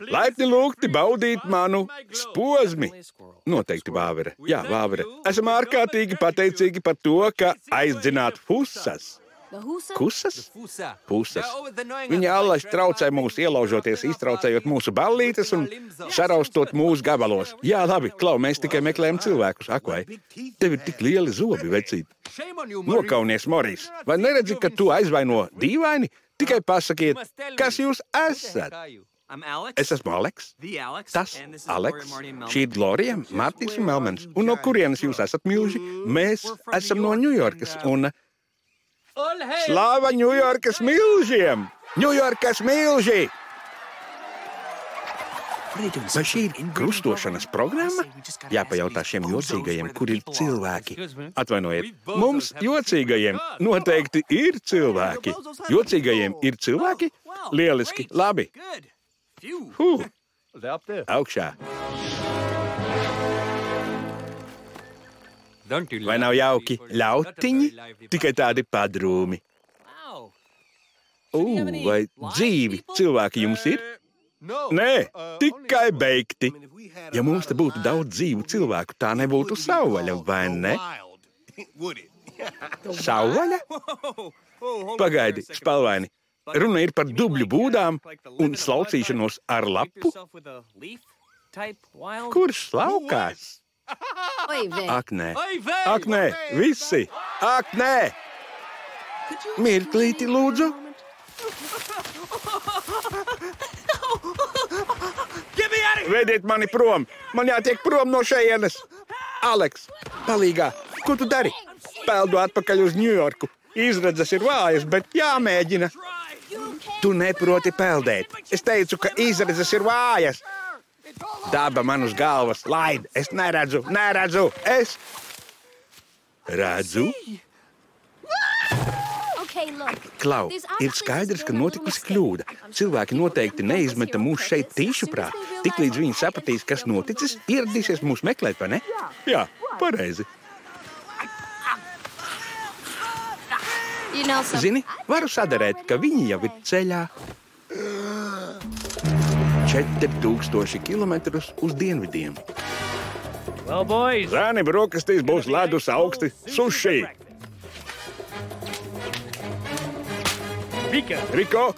A: Laipni lūgti baudīt manu posmi. Noteikti vāvere. Jā, vāvere. Esam ārkārtīgi pateicīgi par to, ka aizdzināt fusas. Kusas? Viņi
C: us.
A: allaž traucē mūs, ielaužoties, iztraucējot mūsu ballītes un saraustot mūsu gabalos. Jā, labi, klau, mēs tikai meklējam cilvēkus. Ak, vai? Tev ir tik lieli zobi, vecīt. Nokaunies, Morijs. Vai neredzi, ka tu aizvaino dīvaini? Tikai pasakiet, kas jūs esat?
C: I'm Alex.
A: Es esmu Aleks.
C: The Alex.
A: Tas
C: is
A: Aleks, šī ir Glorija, Mārtiņš un Melmens. Un no kurienes jūs esat milži? Mēs esam no Ņujorkas. Un slāva Ņujorkas milžiem! Ņujorkas milži! Vai šī ir krustošanas programma? Jāpajautā šiem jocīgajiem, kur ir cilvēki. Atvainojiet, mums jocīgajiem noteikti ir cilvēki. Jocīgajiem ir cilvēki? Lieliski, labi. Huh,
E: They're up there.
A: augšā.
C: Don't you
A: Vai nav jauki ļautiņi? Tikai tādi padrūmi. Ugh, vai dzīvi cilvēki jums ir?
E: No.
A: Nē,
E: Uh,
A: tikai beigti.
H: I mean, if we had
A: Ja mums te būtu daudz dzīvu cilvēku, tā nebūtu savvaļa, vai ne?
H: Wild, would it?
A: Savvaļa? Pagaidi, spēlvaini. Runa ir par dubļu būdām un slaucīšanos ar lapu. Kurš laukās? Ak, nē, ak, nē, visi! Ak, nē! Mirklīti, lūdzu! Vediet mani prom! Man jātiek prom no šejienes! Aleks, palīgā! Ko tu dari? Peldu atpakaļ uz Ņujorku! Izredzes ir vājas, bet jāmēģina! Tu neproti peldēt! Es teicu, ka izredzes ir vājas! Daba man uz galvas, laid! Es neredzu, neredzu! Es redzu! Klau, ir skaidrs, ka notikusi kļūda. Cilvēki noteikti neizmeta mūs šeit tīšuprāt. Tiklīdz viņi sapratīs, kas noticis, ieradīsies mūs meklēt, vai ne? Jā, pareizi. Zini, varu sadarēt, ka viņi jau ir ceļā. 4000 km uz dienvidiem.
D: Well, boys,
A: Zēni brokastīs būs ledus augsti suši. Riko,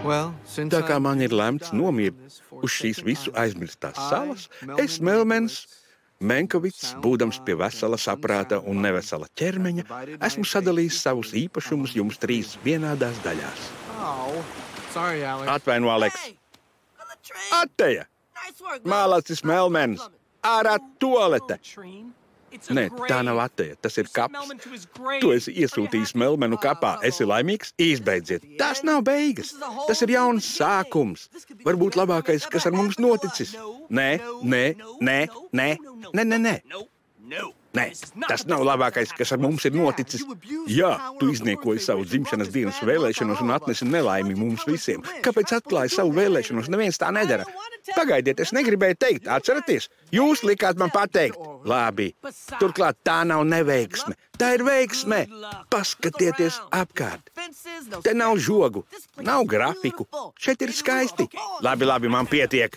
G: Well,
A: tā kā man ir lemts nomirt uz šīs visu aizmirstās salas, es Melmens. Menkovits, būdams pie vesela saprāta un nevesela ķermeņa, esmu sadalījis savus īpašumus jums trīs vienādās daļās.
G: Oh,
A: Atvaino, Aleks, atteja, mālacis Melmens, ārā toalete. Nē, tā nav atteja, tas ir kaps. Tu esi iesūtījis Melmenu kapā, esi laimīgs, izbeidziet. Tas nav beigas, tas ir jauns sākums. Varbūt labākais, kas ar mums noticis. Nē, nē, nē, nē, nē, nē, nē. Nē, tas nav labākais, kas ar mums ir noticis. Jā, tu izniekoji savu dzimšanas dienas vēlēšanos un atnesi nelaimi mums visiem. Kāpēc atklāji savu vēlēšanos? Neviens tā nedara. Pagaidiet, es negribēju teikt, atcerieties, jūs likāt man pateikt. Labi, turklāt tā nav neveiksme. Tā ir veiksme. Paskatieties apkārt. Te nav žogu, nav grafiku. Šeit ir skaisti. Labi, labi, man pietiek.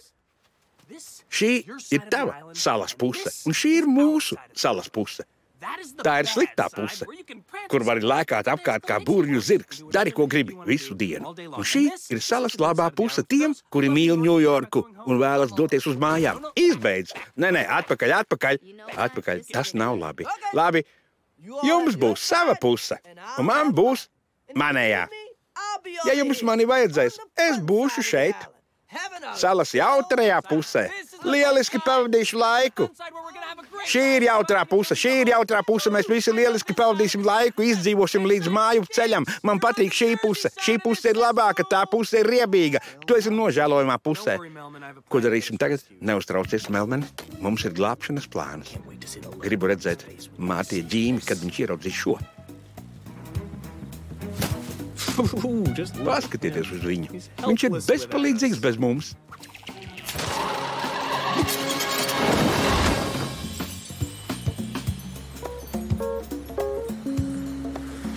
A: Šī ir tava salas puse, un šī ir mūsu salas puse. Tā ir sliktā puse, kur vari lēkāt apkārt kā burvju zirgs. Dari, ko gribi, visu dienu. Un šī ir salas labā puse tiem, kuri mīl Ņujorku un vēlas doties uz mājām. Izbeidz! Nē, nē, atpakaļ, atpakaļ. Atpakaļ. Tas nav labi. Labi, jums būs sava puse, un man būs manējā. Ja jums mani vajadzēs, es būšu šeit. Salas jautrajā pusē. Lieliski pavadīšu laiku. Šī ir jautrā puse, šī ir jautrā puse. Mēs visi lieliski pavadīsim laiku, izdzīvosim līdz māju ceļam. Man patīk šī puse. Šī puse ir labāka, tā puse ir riebīga. Tu esi nožēlojamā pusē. Ko darīsim tagad? Neuztraucies, Melmeni. Mums ir glābšanas plāns. Gribu redzēt mātie ģīmi, kad viņš ieraudzīs šo. Paskatieties uz viņu. Viņš ir bezpalīdzīgs bez mums.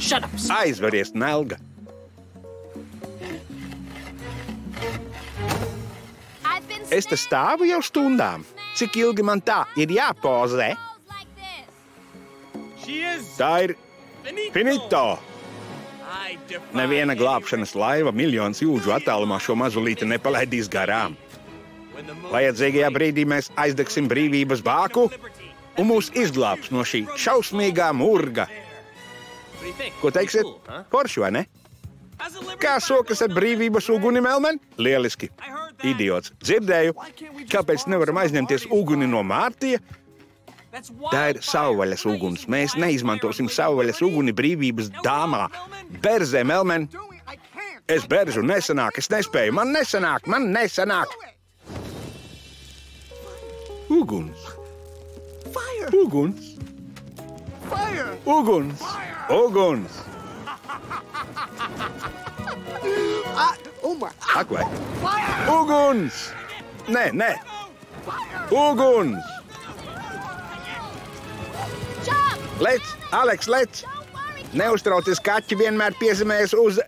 C: Shut up.
A: Aizveries, Nelga. Es te stāvu jau stundām. Cik ilgi man tā ir jāpozē? Tā ir
D: finito.
A: finito. Neviena glābšanas laiva miljonus jūdžu attālumā šo mazulīti nepalaidīs garām. Vajadzīgajā brīdī mēs aizdegsim brīvības bāku un mūs izglābs no šī šausmīgā murga. Ko
D: huh?
A: Forši vai ne? Kā sokas ar brīvības uguni, Melmen? Lieliski! Idiots! Dzirdēju! Kāpēc nevaram aizņemties uguni no Mārtija? Tā ir savvaļas uguns. Mēs neizmantosim savvaļas uguni brīvības dāmā. Berzē, Melmen! Es beržu nesanāk, es nespēju. Man nesanāk, man nesanāk! Uguns!
E: Fire!
A: Uguns!
E: Fire!
A: Uguns! Uguns!
E: I, oh!
A: Ak, vai?
E: Fire!
A: Uguns! Nē, nē! Uguns! Lec, Aleks, lec! Neuztraucies, kaķi vienmēr piezīmējas uz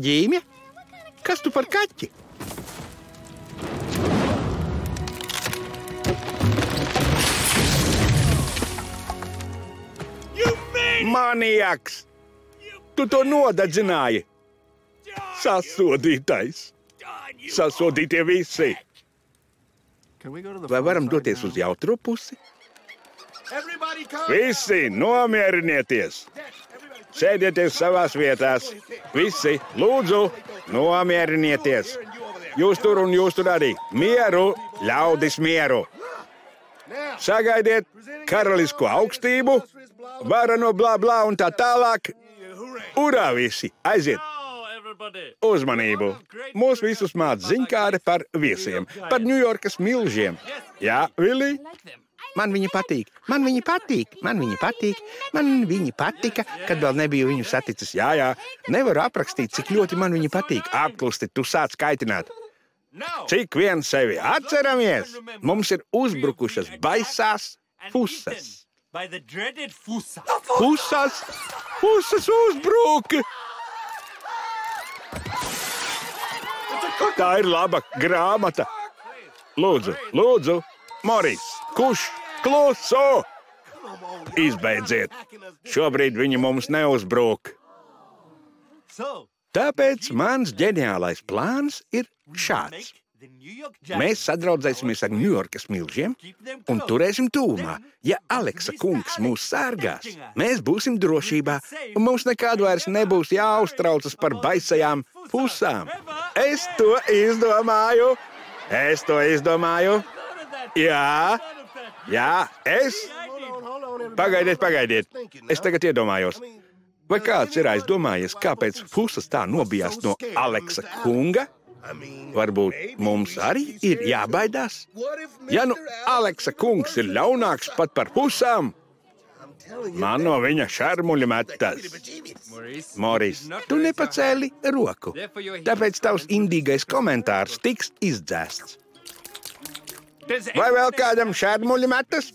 A: ģīmija. Kas tu par kaķi? Maniaks! Tu to nodedzināji! Sasodītais! Sasodītie visi! Vai varam doties uz jautro pusi? Visi nomierinieties! Sēdieties savās vietās! Visi, lūdzu, nomierinieties! Jūs tur un jūs tur arī! Mieru, ļaudis mieru! Sagaidiet karalisko augstību, varano blā blā un tā tālāk. Urā visi! Aiziet! Uzmanību! Mūs visus māca ziņkāre par viesiem, par Ņujorkas milžiem. Jā, Vili. Man viņi patīk, man viņi patīk, man viņi patīk, man viņi patika, kad vēl nebiju viņu saticis. Jā, jā, nevaru aprakstīt, cik ļoti man viņi patīk. Apklusti, tu sāc kaitināt. Cik vien sevi atceramies, mums ir uzbrukušas baisās puses. Pusas, pusas uzbruka! Tā ir laba grāmata. Lūdzu, lūdzu, Moris, kurš kluso? Izbeidziet, šobrīd viņi mums neuzbruk.
D: So,
A: Tāpēc mans ģeniālais plāns ir šāds. Mēs sadraudzēsimies ar Ņujorkas milžiem un turēsim tūmā. Ja Aleksa kungs mūs sārgās, mēs būsim drošībā, un mums nekad vairs nebūs jāuztraucas par baisajām pusām. Es to izdomāju! Es to izdomāju! Jā, jā, es. Pagaidiet, pagaidiet. Es tagad iedomājos. Vai kāds ir aizdomājies, kāpēc Fusas tā nobijās no Aleksa kunga? Varbūt mums arī ir jābaidās? Ja nu Aleksa kungs ir ļaunāks pat par pusām, man no viņa šarmuļa metas. Moris, tu nepacēli roku. Tāpēc tavs indīgais komentārs tiks izdzēsts. Vai vēl kādam šarmuļa metas?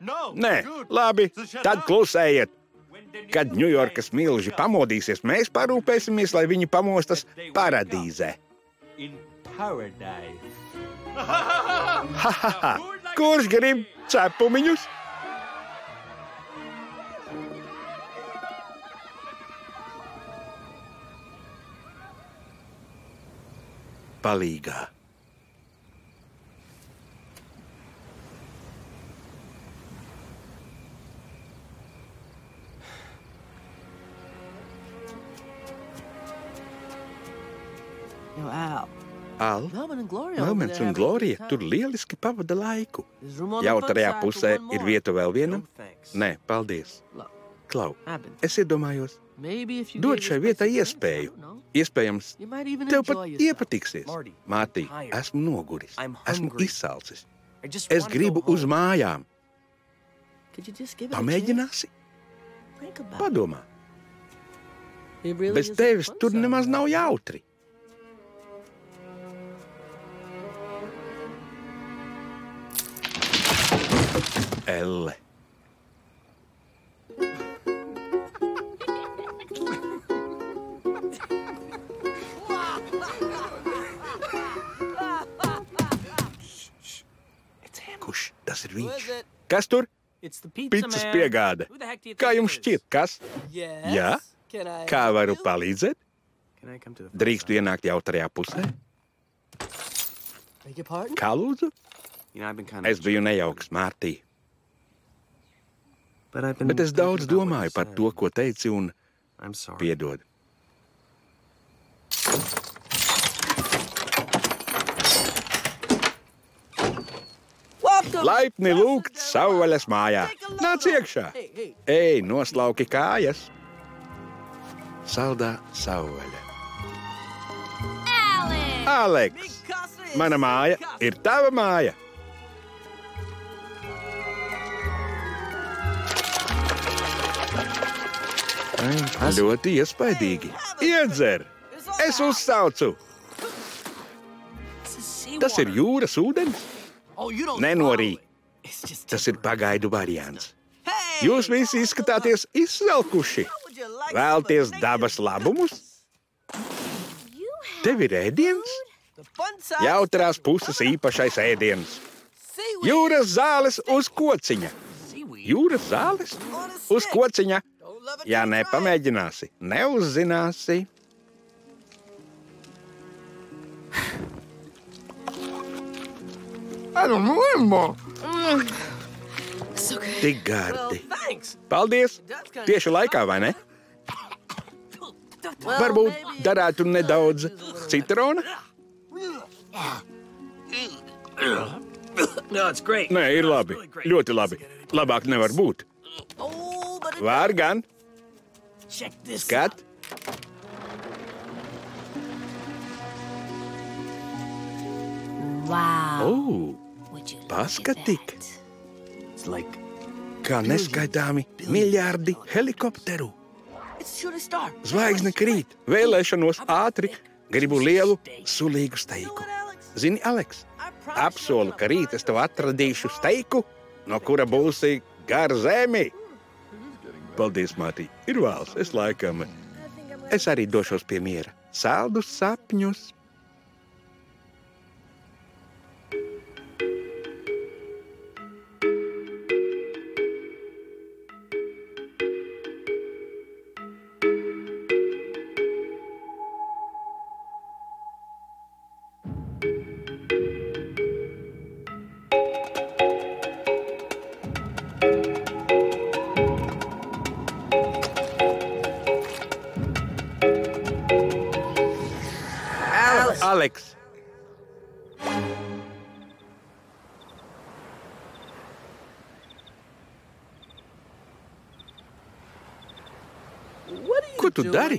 D: No.
A: Nē, labi, tad klusējiet. Kad Ņujorkas milži pamodīsies, mēs parūpēsimies, lai viņi pamostas paradīzē.
D: in paradise.
A: Ha! Kurš grib cepumiņus? Palīgā.
B: Al.
A: Melmens un Glorija tur lieliski pavada laiku. Jautrajā pusē ir vieta vēl vienam? Nē, paldies. Klau, es iedomājos, dod šai vietai iespēju. Iespējams, tev pat iepatiksies. Mātī, esmu noguris, esmu izsalcis. Es gribu uz mājām. Pamēģināsi, padomā. Bez tevis tur nemaz nav jautri. Elle. Kurš tas ir viņš? Kas tur?
C: Man.
A: piegāde. Kā jums šķiet, kas? Jā?
B: Can I
A: Kā varu palīdzēt?
C: Can I come to the
A: Drīkstu ienākt jautrajā pusē? Kā lūdzu? Es biju nejauks,
C: been
A: Bet es daudz domāju par to, ko teici, un piedod. Laipni lūgt savvaļas mājā. Nāc iekšā! Ej, noslauki kājas! Saldā savvaļa.
F: Alex!
A: Aleks,
B: is
A: mana māja ir tava māja. Ļoti iespaidīgi. Iedzer! Es uzsaucu! Tas ir jūras ūdens. Nenorī. Tas ir pagaidu variants. Jūs visi izskatāties izsalkuši. Vēlties dabas labumus? Tev ir ēdiens? Jautrās puses īpašais ēdiens. Jūras zāles uz kociņa. Jūras zāles uz kociņa. Ja nepamēģināsi, neuzzināsi. Tik gardi. Paldies! Tieši laikā, vai ne? Varbūt darētu nedaudz citrona?
C: No, it's great.
A: Nē, ir labi. Ļoti labi. Labāk nevar būt.
B: Oh,
A: Var gan,
B: check this
A: skat,
F: Wow.
A: oh, paskatik.
C: like
A: kā neskaitāmi miljardi helikopteru. Zvaigzne krīt, vēlēšanos ātri, gribu lielu, sulīgu steiku. Zini, Aleks, apsolu, ka rīt es tev atradīšu steiku, no kura būsi gar zemi. Paldies, Mātī. Ir vēls, es laikam. Es arī došos pie miera. Saldus sapņus. Tu dari?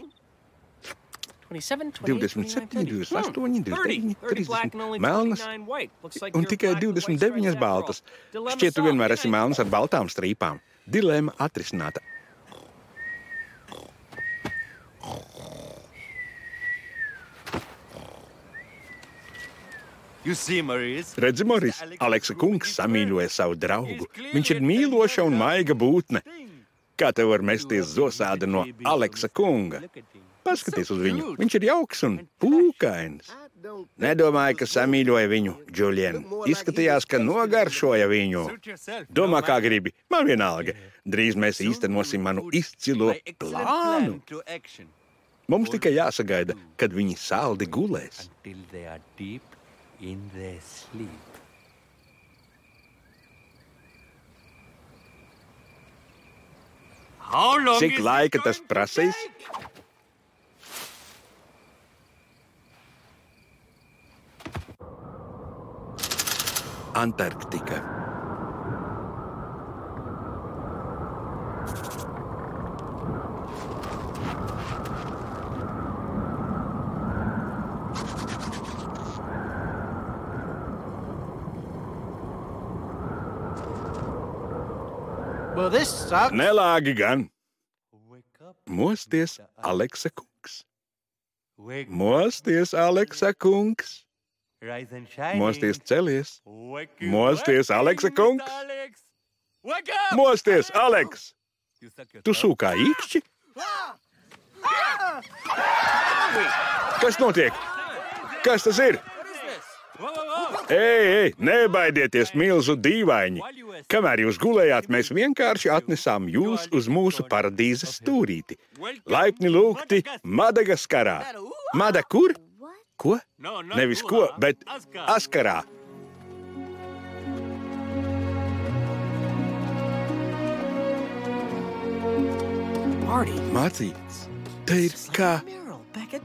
C: 27, 28,
A: 27,
C: 29,
A: 28,
C: 30.
A: 29,
C: 30 black and
A: 30,
C: only
A: melnas
C: 29 white. Looks like
A: un
C: you're
A: tikai
C: black with white
A: 29
C: stripes after
A: baltas. Šķiet, tu vienmēr esi melns ar baltām strīpām. Dilēma atrisināta.
D: You see, Maurice?
A: Redzi, Moris, Aleksa kungs samīļoja savu draugu. Viņš ir mīloša un maiga būtne. Kā tev var mesties zosāde no Aleksa kunga? Paskaties uz viņu. Viņš ir jauks un pūkains. Nedomāju, ka samīļoja viņu, Džulien. Izskatījās, ka nogaršoja viņu. Domā, kā gribi. Man vienalga. Drīz mēs īstenosim manu izcilo plānu. Mums tikai jāsagaida, kad viņi saldi gulēs. Cik
D: is
A: laika
D: it
A: tas
D: going to
A: prasīs?
D: take?
A: Antarktika.
E: Well, this sucks.
A: Nelāgi gan. Mosties, Aleksa kungs. Mosties, Aleksa kungs. Mosties, celies. Mosties, Aleksa kungs. Mosties, Aleks! Tu sūkā īkšķi? Kas notiek? Kas tas ir? Ei, ei, nebaidieties, milzu dīvaini! Kamēr jūs gulējāt, mēs vienkārši atnesām jūs uz mūsu paradīzes stūrīti. Laipni lūgti Madagaskarā. Mada kur? Ko? Nevis ko, bet Askarā. Mācīts, te ir kā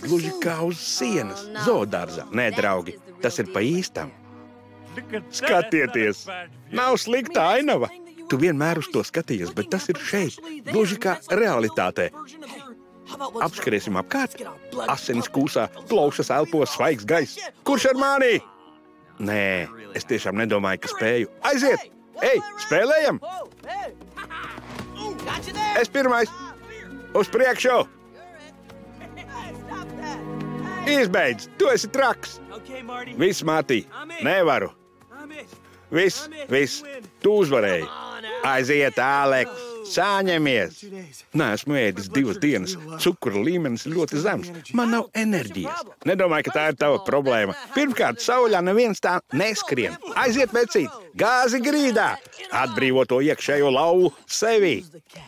A: gluži kā uz sienas, zoodārzā. Nē, draugi, tas ir pa īstam. Skatieties, nav slikta ainava. Tu vienmēr uz to skatījies, bet tas ir šeit, gluži kā realitātē. Apskriesim apkārt, asins kūsā, plaušas elpo, svaigs gaiss. Kurš ar mani? Nē, es tiešām nedomāju, ka spēju. Aiziet! Ej, spēlējam! Es pirmais! Uz priekšu! Izbeidz! Tu esi traks! Viss, Mātī! Nevaru! Viss, viss! Tu uzvarēji! Aiziet, Aleks! Sāņemies! Nē, esmu ēdis divas dienas. Cukura līmenis ir ļoti zems. Man nav enerģijas. Nedomāju, ka tā ir tava problēma. Pirmkārt, sauļā neviens tā neskrien. Aiziet, vecīt! Gāzi grīdā! Atbrīvo to iekšējo lauvu sevī!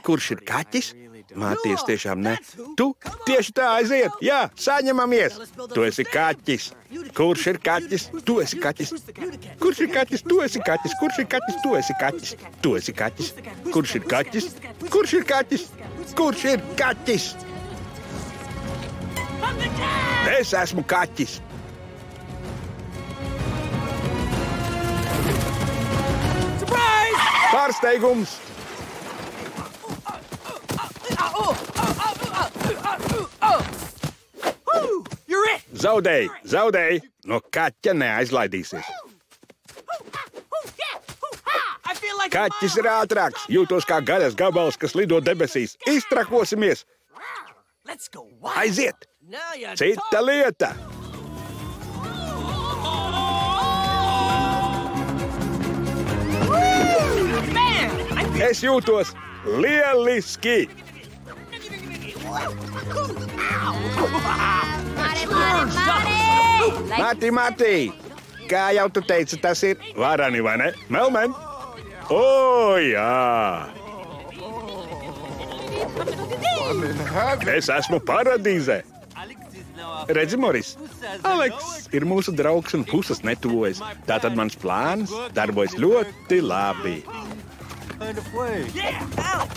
A: Kurš ir kaķis? Māties tiešām ne. Tu tieši tā aiziet! Jā, saņemamies! Tu esi kaķis! Kurš ir kaķis? Tu esi kaķis! Kurš ir kaķis? Tu esi kaķis! Kurš ir kaķis? Tu esi kaķis! Tu esi kaķis! Kurš ir kaķis? Kurš ir kaķis? Kurš ir kaķis? Es esmu kaķis! Pārsteigums!
C: You're it!
A: Zaudēji, zaudēji! No kaķa neaizlaidīsies. Kaķis ir ātrāks, jūtos kā gaļas gabals, kas lido debesīs. Iztrakosimies! Aiziet! Cita lieta! Es jūtos lieliski!
F: Marty, Marty! Like,
A: Mati, Mati! Kā jau tu teici, tas ir varani, vai ne? Melmen! O, jā! Es esmu paradīzē! Redzi, Moris, Aleks ir mūsu draugs un puses netuvojas. Tātad mans plāns darbojas ļoti labi.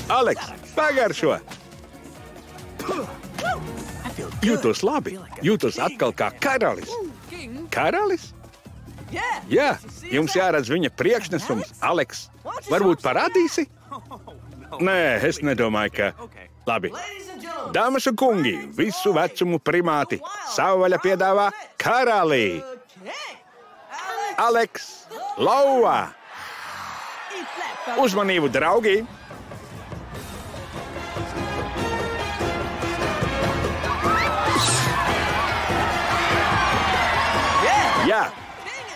A: Aleks, pagaršo! Jūtos labi, jūtos atkal kā karalis. Karalis? Jā, jums jāredz viņa priekšnesums, Aleks. Varbūt parādīsi? Nē, es nedomāju, ka. Labi. Dāmas un kungi, visu vecumu primāti, savvaļa piedāvā karalī. Aleks,
B: fella.
A: Uzmanību, draugi!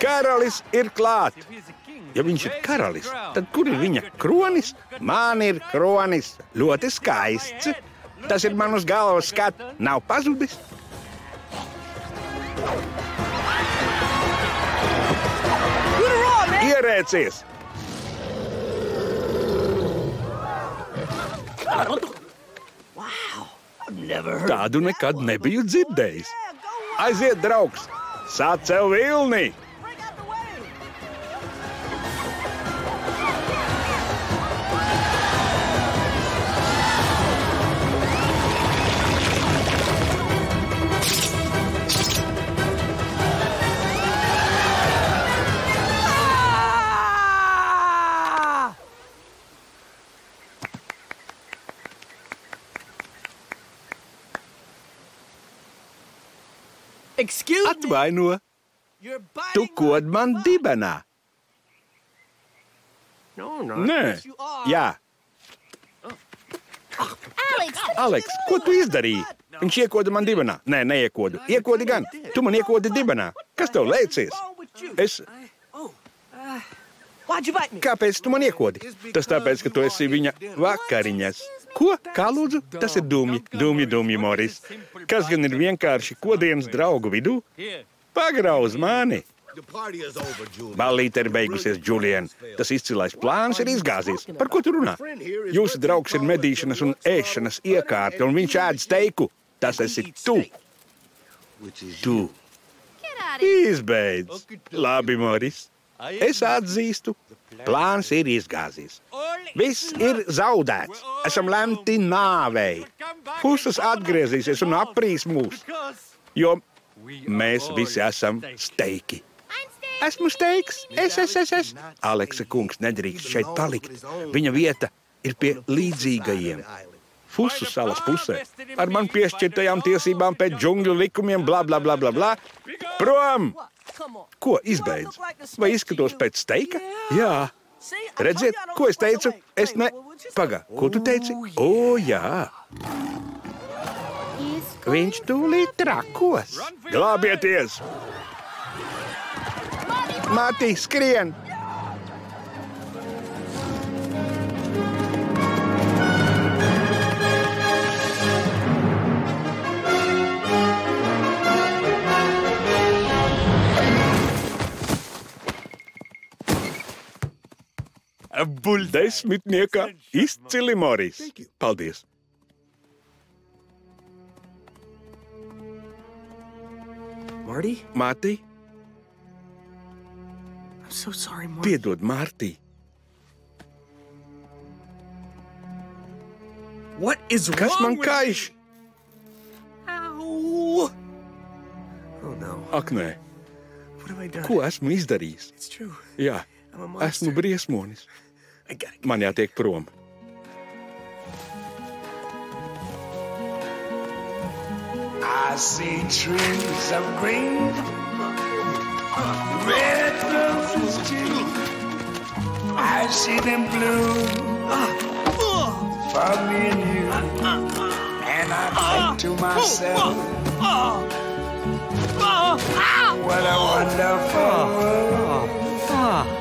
A: Karalis ir klāt! Ja viņš ir karalis, tad kur ir viņa kronis? Man ir kronis, ļoti skaists. Tas ir man uz galvas skats, nav pazudis. Ierēcies! Tādu nekad nebiju dzirdējis. Aiziet, draugs! Sācēl vilni! Atvaino,
B: You're
A: tu
B: biting
A: kod man dibenā.
C: No, no.
A: Nē, jā,
F: Alex,
A: Aleks, ko tu izdarīji? Viņš iekoda man dibenā. Nē, neiekodu. Iekodi gan. Tu man iekodi dibenā. Kas tev
B: you?
A: Es,
B: me?
A: kāpēc tu man iekodi? Tas tāpēc, ka tu esi viņa vakariņas. Ko? Kā lūdzu? Tas ir dūmji, dūmji, dūmji, Moris. Kas gan ir vienkārši kodienas draugu vidū? Pagrauz mani! Ballīte ir beigusies, Julien. Tas izcilais plāns ir izgāzies. Par ko tu runā? Jūsu draugs ir medīšanas un ēšanas iekārta, un viņš ēd steiku. Tas esi tu. Tu izbeidz. Labi, Moris. Es atzīstu, plāns ir izgāzies. Viss ir zaudēts. Esam lemti nāvei. Puses atgriezīsies un aprīs mūs, jo mēs visi esam steiki. Esmu steiks, es, es, es, es. Aleksa kungs nedrīkst šeit palikt. Viņa vieta ir pie līdzīgajiem. Fusu salas pusē, ar man piešķirtajām tiesībām pēc džungļu likumiem, bla, bla, bla, bla, bla. Prom! Ko izbeidz? Vai izskatos pēc steika? Jā. Redziet, ko es teicu? Es ne. Pagā, ko tu teici? O, jā. Viņš tūlīt trakos. Glābieties! Mati, skrien! Desmitnieka izcili Moris. Paldies!
C: Marty?
A: Mati,
C: I'm so sorry, Marty.
A: piedod Mārtī.
C: What is
A: Kas
C: wrong
A: man
C: with
A: kaiš?
C: Ow! Oh no.
A: Ak, nē, ko esmu izdarījis?
C: It's true.
A: Jā. Esmu briesmonis.
C: I gotta
A: Man jātiek prom.
I: I see trees of green, red roses too. I see them bloom for me and you. And I think to myself, what a wonderful world.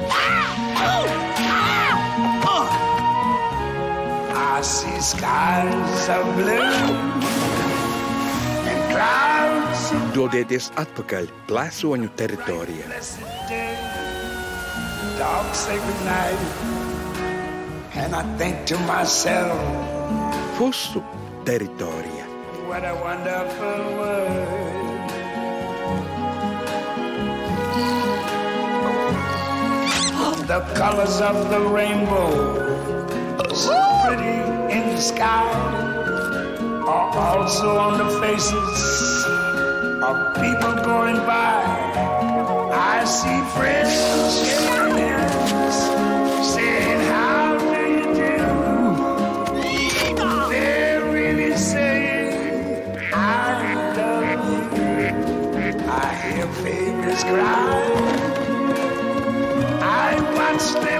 I: I see skies of blue and clouds of
A: Dodieties atpakaļ plēsoņu teritorijā.
I: blessed day, dark sacred night. And I think to myself,
A: Fusu teritorija.
I: what a wonderful world. The colors of the rainbow, in the sky, are also on the faces of people going by. I see friends shaking hands, saying, How do you do? They're really saying, I love you. I hear babies cry. I watch them.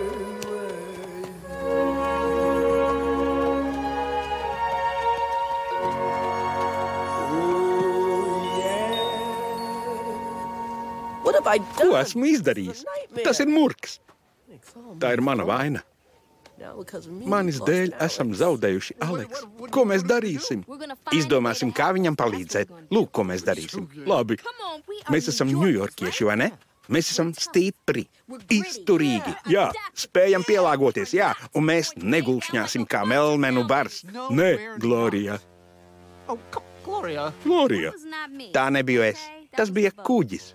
A: Ko esmu izdarījis? Tas ir murgs. Tā ir mana vaina. Manis dēļ
B: Alex.
A: esam zaudējuši Aleksu. Ko mēs darīsim? Izdomāsim, kā viņam palīdzēt. Lūk, ko mēs darīsim. Labi. Mēs esam ņujorkieši, vai ne? Mēs esam stipri, izturīgi. Jā, spējam pielāgoties, jā, un mēs negulšņāsim kā melmenu bars. Nē, Glorija.
E: Oh.
A: Glorija. Tā nebija es. Tas bija kuģis.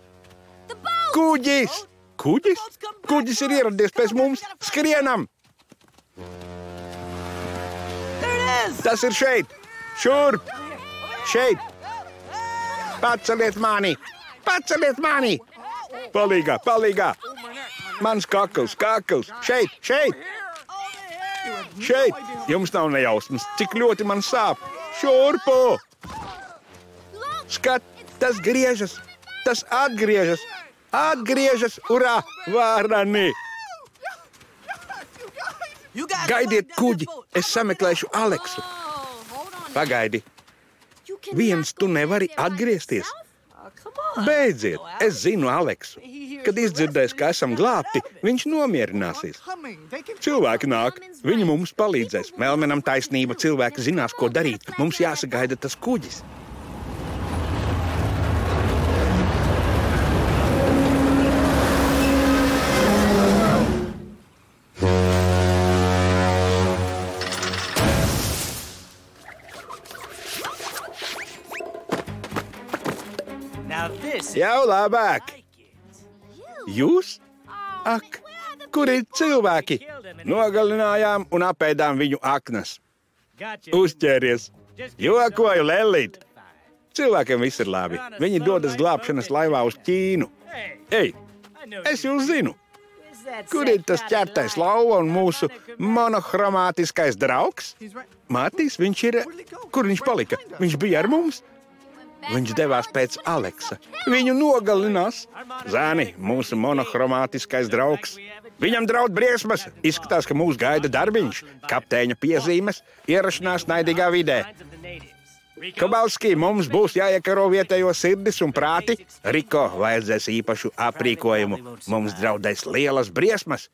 A: Kuģis! Kuģis? Kuģis ir ieradies pēc mums! Skrienam! Tas ir šeit! Šurp! Šeit! Paceliet mani! Paceliet mani! Palīgā, palīgā! Mans kakls, kakls! Šeit, šeit! Šeit! Jums nav nejausmas, cik ļoti man sāp! Šurpu! Skat, tas griežas! Tas atgriežas! Atgriežas, urā, vārani! Gaidiet, kuģi! Es sameklēšu Aleksu.
F: Oh.
A: Pagaidi, viens tu nevari atgriezties.
B: on.
A: Beidziet, es zinu Aleksu. Kad izdzirdēs, ka esam glābti, viņš nomierināsies. Cilvēki nāk, viņi mums palīdzēs. Melmenam taisnība, cilvēki zinās, ko darīt. Mums jāsagaida tas kuģis. Jau labāk! Jūs? Ak, kur ir cilvēki? Nogalinājām un apēdām viņu aknas. Uzķēries! Jokoju, Lelīt! Cilvēkiem viss ir labi. Viņi dodas glābšanas laivā uz Ķīnu. Ei, es jūs zinu! Kur ir tas ķertais lauva un mūsu monohromātiskais draugs? Mārtiņš, viņš ir. Kur viņš palika? Viņš bija ar mums. Viņš devās pēc Aleksa. Viņu nogalinās. Zēni, mūsu monohromātiskais draugs. Viņam draud briesmas. Izskatās, ka mūs gaida darbiņš, kapteiņa piezīmes, ierašanās naidīgā vidē. Kabalskī mums būs jāiekaro vietējo sirdis un prāti. Riko vajadzēs īpašu aprīkojumu. Mums draudēs lielas briesmas.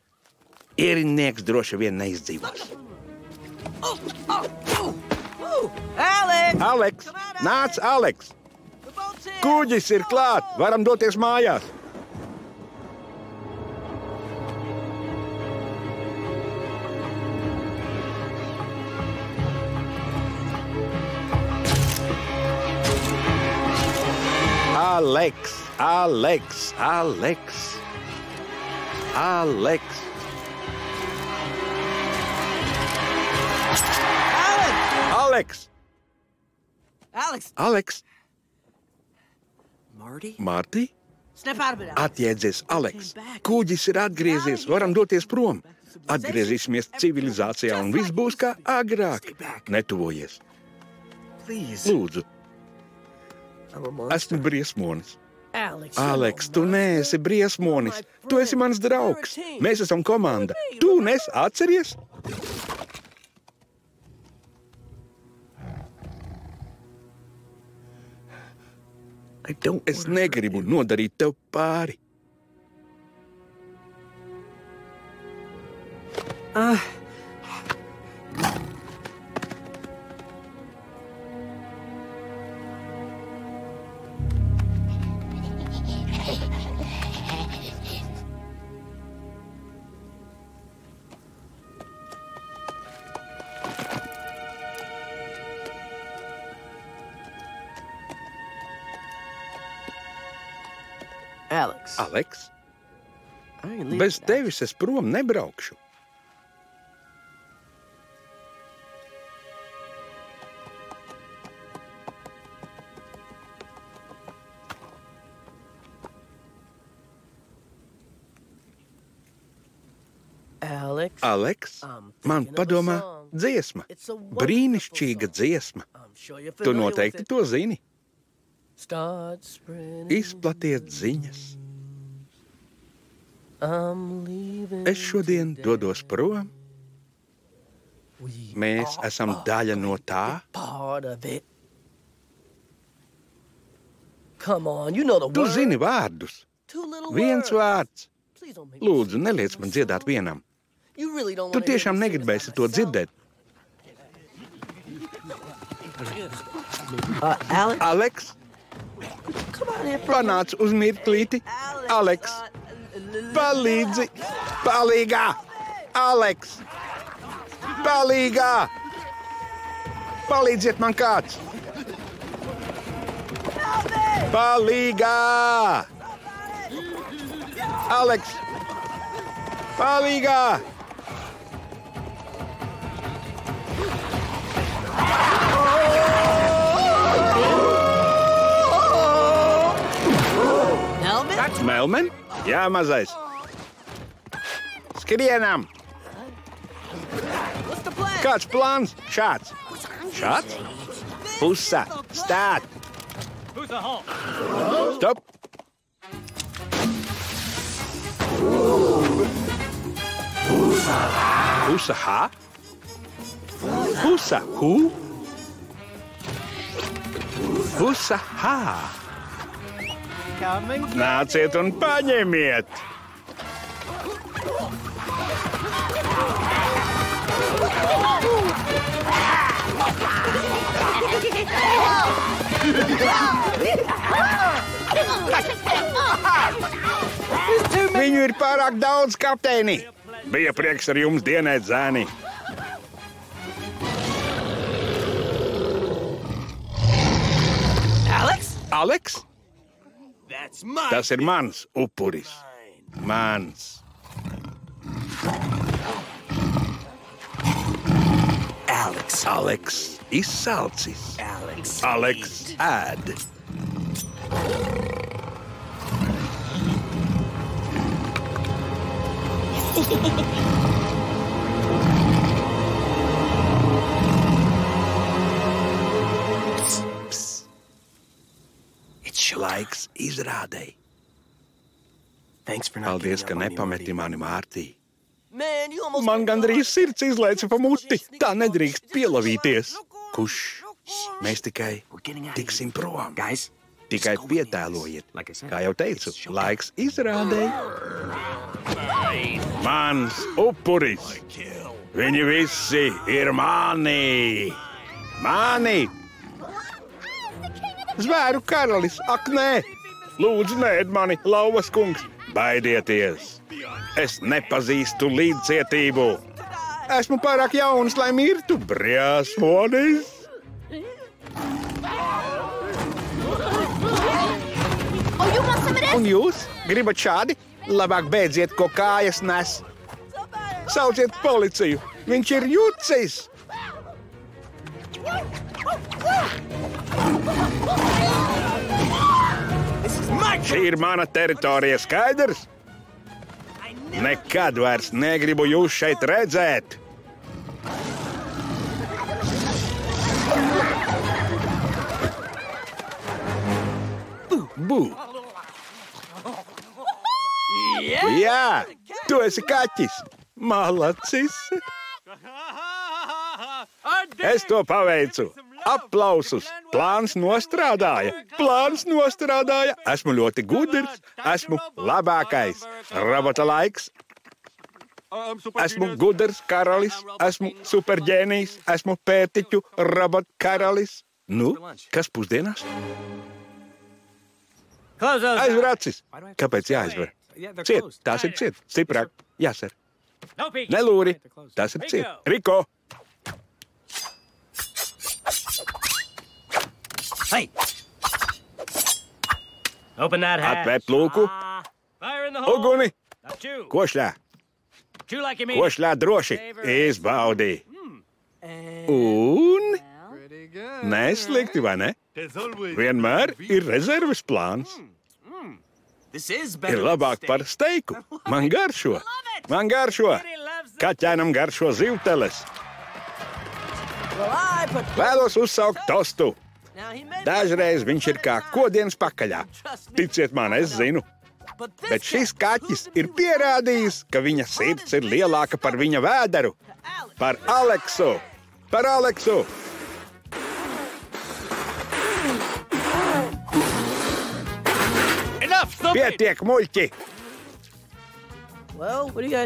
A: Ierinieks droši vien neizdzīvos.
B: Alex!
A: Aleks, nāc, Aleks!
B: The boat's here!
A: Kuģis ir klāt! Varam doties mājās! Aleks, Aleks, Aleks, Aleks. Aleks,
B: Alex!
A: Aleks,
B: Marty?
A: Mārtiņ! Atjēdzies, Aleks. Kuģis ir atgriezies, varam doties prom. Atgriezīsimies civilizācijā, un viss būs kā agrāk. Netuvojies. Lūdzu, esmu briesmonis.
B: Alex.
A: Aleks, tu neesi briesmonis. Tu esi mans draugs. Mēs esam komanda. Tu nes atceries?
C: I don't.
A: Es negribu nodarīt tev pāri.
B: Alex.
A: Aleks, bez tevis es prom nebraukšu.
B: Alex.
A: Aleks, man padomā dziesma. Brīnišķīga dziesma. Tu noteikti to zini. Izplatiet ziņas.
B: I'm leaving.
A: Es šodien dodos prom.
B: We
A: Mēs
B: are
A: esam daļa no tā.
B: part of it. Come on, you know the
A: Tu
B: words.
A: zini vārdus. Viens
B: words.
A: vārds.
B: Please don't make me
A: Lūdzu, neliec man dziedāt vienam.
B: You really don't
A: Tu tiešām negribēsi to dzirdēt.
B: Uh, Alex,
A: Aleks,
B: come on here for a
A: panāc uz mirklīti. Aleks,
B: uh,
A: palīdzi! Palīgā! Aleks! Palīgā! Palīdziet man kāds! Palīgā! Aleks! Palīgā!
B: Melvin?
A: Ja,
B: meinerseits. Skibidi nam.
A: Kāds plāns? Šāds. Šāds? Pusā. Stāt. Stop. Pusā. H. Pusā. Hu. Pusā.
E: H.
A: Nāciet un paņemiet! Viņu ir pārāk daudz, kapteini! Bija prieks ar jums dienēt, zēni!
B: Alex?
A: Aleks,
H: That's my
A: tas ir mans upuris. Mans.
C: Alex.
A: Aleks, izsalcis.
C: Alex.
A: Aleks, ēd.
C: It's
A: Laiks izrādēji. Paldies, ka nepameti mani Mārtī.
B: Man,
A: gandrīz sirds izlaica pa muti. Tā nedrīkst pielavīties. Kuš? Mēs tikai tiksim prom.
C: Guys,
A: Tikai pietēlojiet. Kā jau teicu, laiks izrādēji. Mans upuris. Viņi visi ir mani. Mani! Zvēru karalis, ak, nē! Lūdzu, nē, mani, lauvas kungs, baidieties! Es nepazīstu līdzcietību! Esmu pārāk jauns, lai mirtu
F: this?
A: Un jūs gribat šādi? Labāk beidziet, ko kājas nes! Sauciet policiju! Viņš ir jucis! Šī ir mana teritorija, skaidrs? Nekad vairs negribu jūs šeit redzēt! Bū! Jā, tu esi kaķis! Malacis! Es to paveicu! Aplausus! Plāns nostrādāja! Plāns nostrādāja! Esmu ļoti gudrs! Esmu labākais! Robota laiks! Esmu gudrs karalis! Esmu superģēnijs! Esmu pētiķu robota karalis! Nu, kas pusdienās? Aizver acis! Kāpēc jāaizver? Ciet, tās ir ciet, stiprāk. Jā,
E: peeking.
A: Nelūri, tas ir ciet. Riko!
E: Hey. Open that hatch.
A: Atvērt lūku.
E: Ah, fire in the hole.
A: Uguni! Košļā!
E: Like you mean.
A: Košļā droši! Izbaudī! Un neslikti, vai ne? Vienmēr ir rezerves plāns.
C: Is better.
A: Ir labāk
C: steak.
A: par steiku. Man garšo! Man garšo! Kaķēnam garšo zivteles. Vēlos uzsaukt tostu. Dažreiz viņš ir kā kodienas pakaļā. Ticiet man, es zinu. Bet šis kaķis ir pierādījis, ka viņa sirds ir lielāka par viņa vēderu. Par Aleksu! Par Aleksu! Pietiek, muļķi!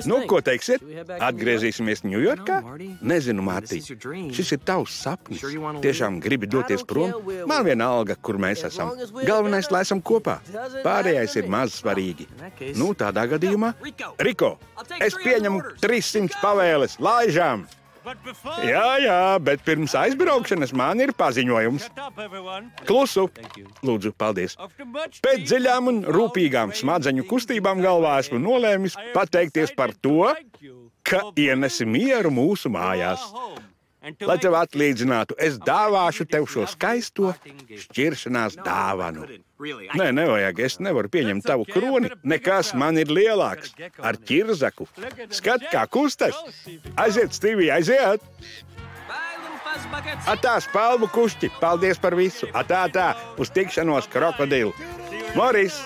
A: Nu, ko teiksiet? Atgriezīsimies Ņujorkā? Nezinu, Mārtiņ. Šis ir tavs sapnis. Tiešām gribi doties prom? Man
B: we-
A: viena alga, kur mēs esam. Galvenais, lai esam kopā. Pārējais ir maz svarīgi. Nu, tādā gadījumā,
C: Rico.
A: Riko, es
C: 300
A: pieņemu
C: orders.
A: 300 pavēles, laižām! Jā, jā, bet pirms aizbraukšanas man ir paziņojums. Klusu! Lūdzu, paldies! Pēc dziļām un rūpīgām smadzeņu kustībām galvā esmu nolēmis pateikties par
D: to
A: ka ienesi mieru mūsu mājās. Lai tev atlīdzinātu, es dāvāšu tev šo skaisto šķiršanās dāvanu. Nē, nevajag, es nevaru pieņemt tavu kroni. Nekas man ir lielāks. Ar ķirzaku. Skat, kā kustas. Aiziet, Stīvī, aiziet! Atā spēlbu kušķi, paldies par visu! Atā, tā, uz tikšanos, krokodilu! Moris,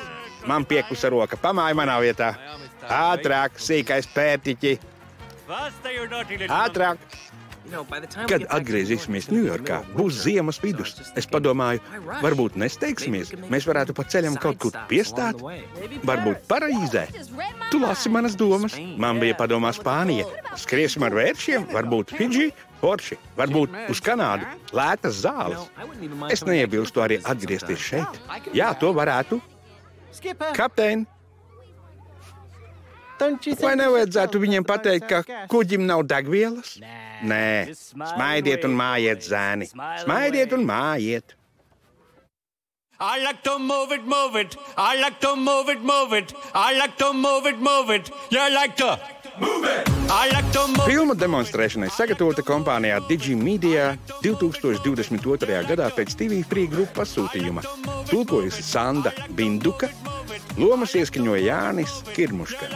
A: man piekusa roka, pamāja manā vietā! Ātrāk, sīkais pērtiķi! Ātrāk! Kad atgriezīsimies Ņujorkā, būs ziemas vidus. Es padomāju, varbūt nesteigsimies. Mēs varētu pa ceļam kaut kur piestāt. Varbūt Parīzē. Tu lasi manas domas. Man bija padomā Spānija. Skriesim ar vēršiem, varbūt Fidži, Porši, varbūt uz Kanādu. Lētas zāles. Es neiebilstu arī atgriezties šeit. Jā, to varētu. Kapteini, vai nevajadzētu viņiem pateikt, ka kuģim nav degvielas?
E: Nē,
A: smaidiet un mājiet, zēni. Smaidiet un mājiet.
D: I like to move it, move it. I like to move it, move it. I like to move it, move it. You like to move it. I like to move
A: Filmu demonstrēšanai sagatavota kompānijā Digimedia 2022. gadā pēc TV3 grupas pasūtījuma. Tulkojusi Sanda Binduka, lomas ieskaņoja Jānis Kirmuška.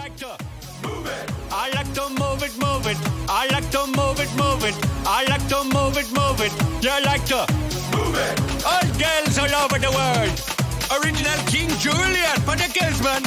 D: I like to move it, move it. I like to move it, move it. I like to move it, move it. You like to move it. All girls all over the world. Original King Juliet for the girls, man.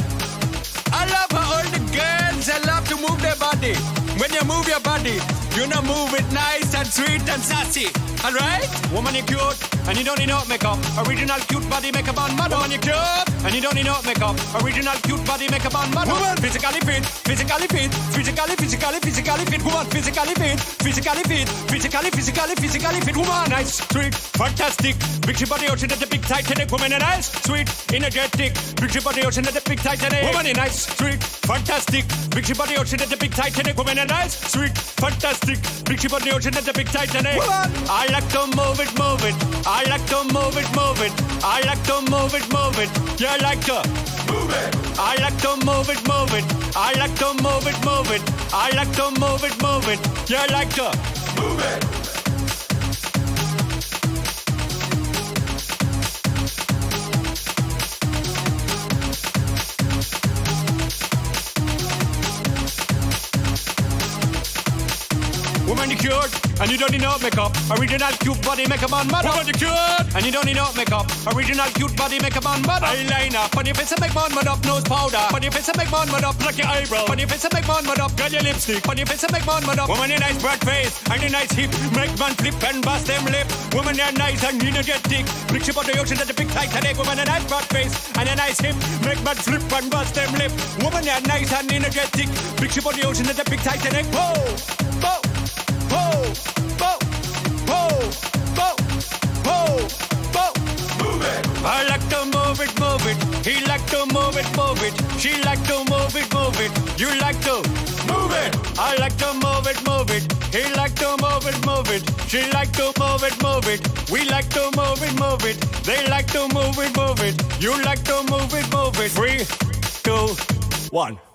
D: I love how all the girls I love to move their body. When you move your body, you know move it nice and sweet and sassy. Alright? Woman, you cute and you don't need no makeup. Original cute body makeup on mother. Woman, you cute and you don't need no makeup. Original cute body makeup on mother. Woman, physically fit, physically fit, physically, physically, physically fit. Woman, physically fit, physically fit, physically, physically, physically fit. Woman, nice, sweet, fantastic. Big body ocean at the big Titanic. Woman, a nice, sweet, energetic. Big body ocean at the big Titanic. Woman, a nice, sweet, fantastic. Big ship body ocean at the big Titanic. Woman, a nice, sweet, fantastic. Big ship body ocean at the big Titanic. Eh? I like to move it, move it. I like to move it, move it. I like to move it, move it. You like to move it. I like to move it, move it. I like to move it, move it. I like to move it, move it. You like to move it. Woman, you cute, and you don't need no makeup. Original cute body makeup on mother. Woman, you cute, and you don't need no makeup. Original cute body makeup on mother. Eyeliner, on your face and make man mud up. Nose powder, your face and make man mud up. Pluck your eyebrow, your face and make man mud up. Girl, your lipstick, your face and make man mud up. Woman, you nice broad face, and you nice hip. Make man flip and bust them lip. Woman, you're nice and energetic. Big ship on the ocean at the big Titanic. Woman, a nice broad face, and a nice hip. Make man flip and bust them lip. Woman, you're nice and energetic. Big ship on the ocean at the big Titanic. Whoa, whoa. He like to move it, move it. He likes to move it, move it, she like to move it, move it. You like to move it. I like to move it, move it. He like to move it, move it. She like to move it, move it. We like to move it, move it. They like to move it, move it. You like to move it, move it. Three, two, one.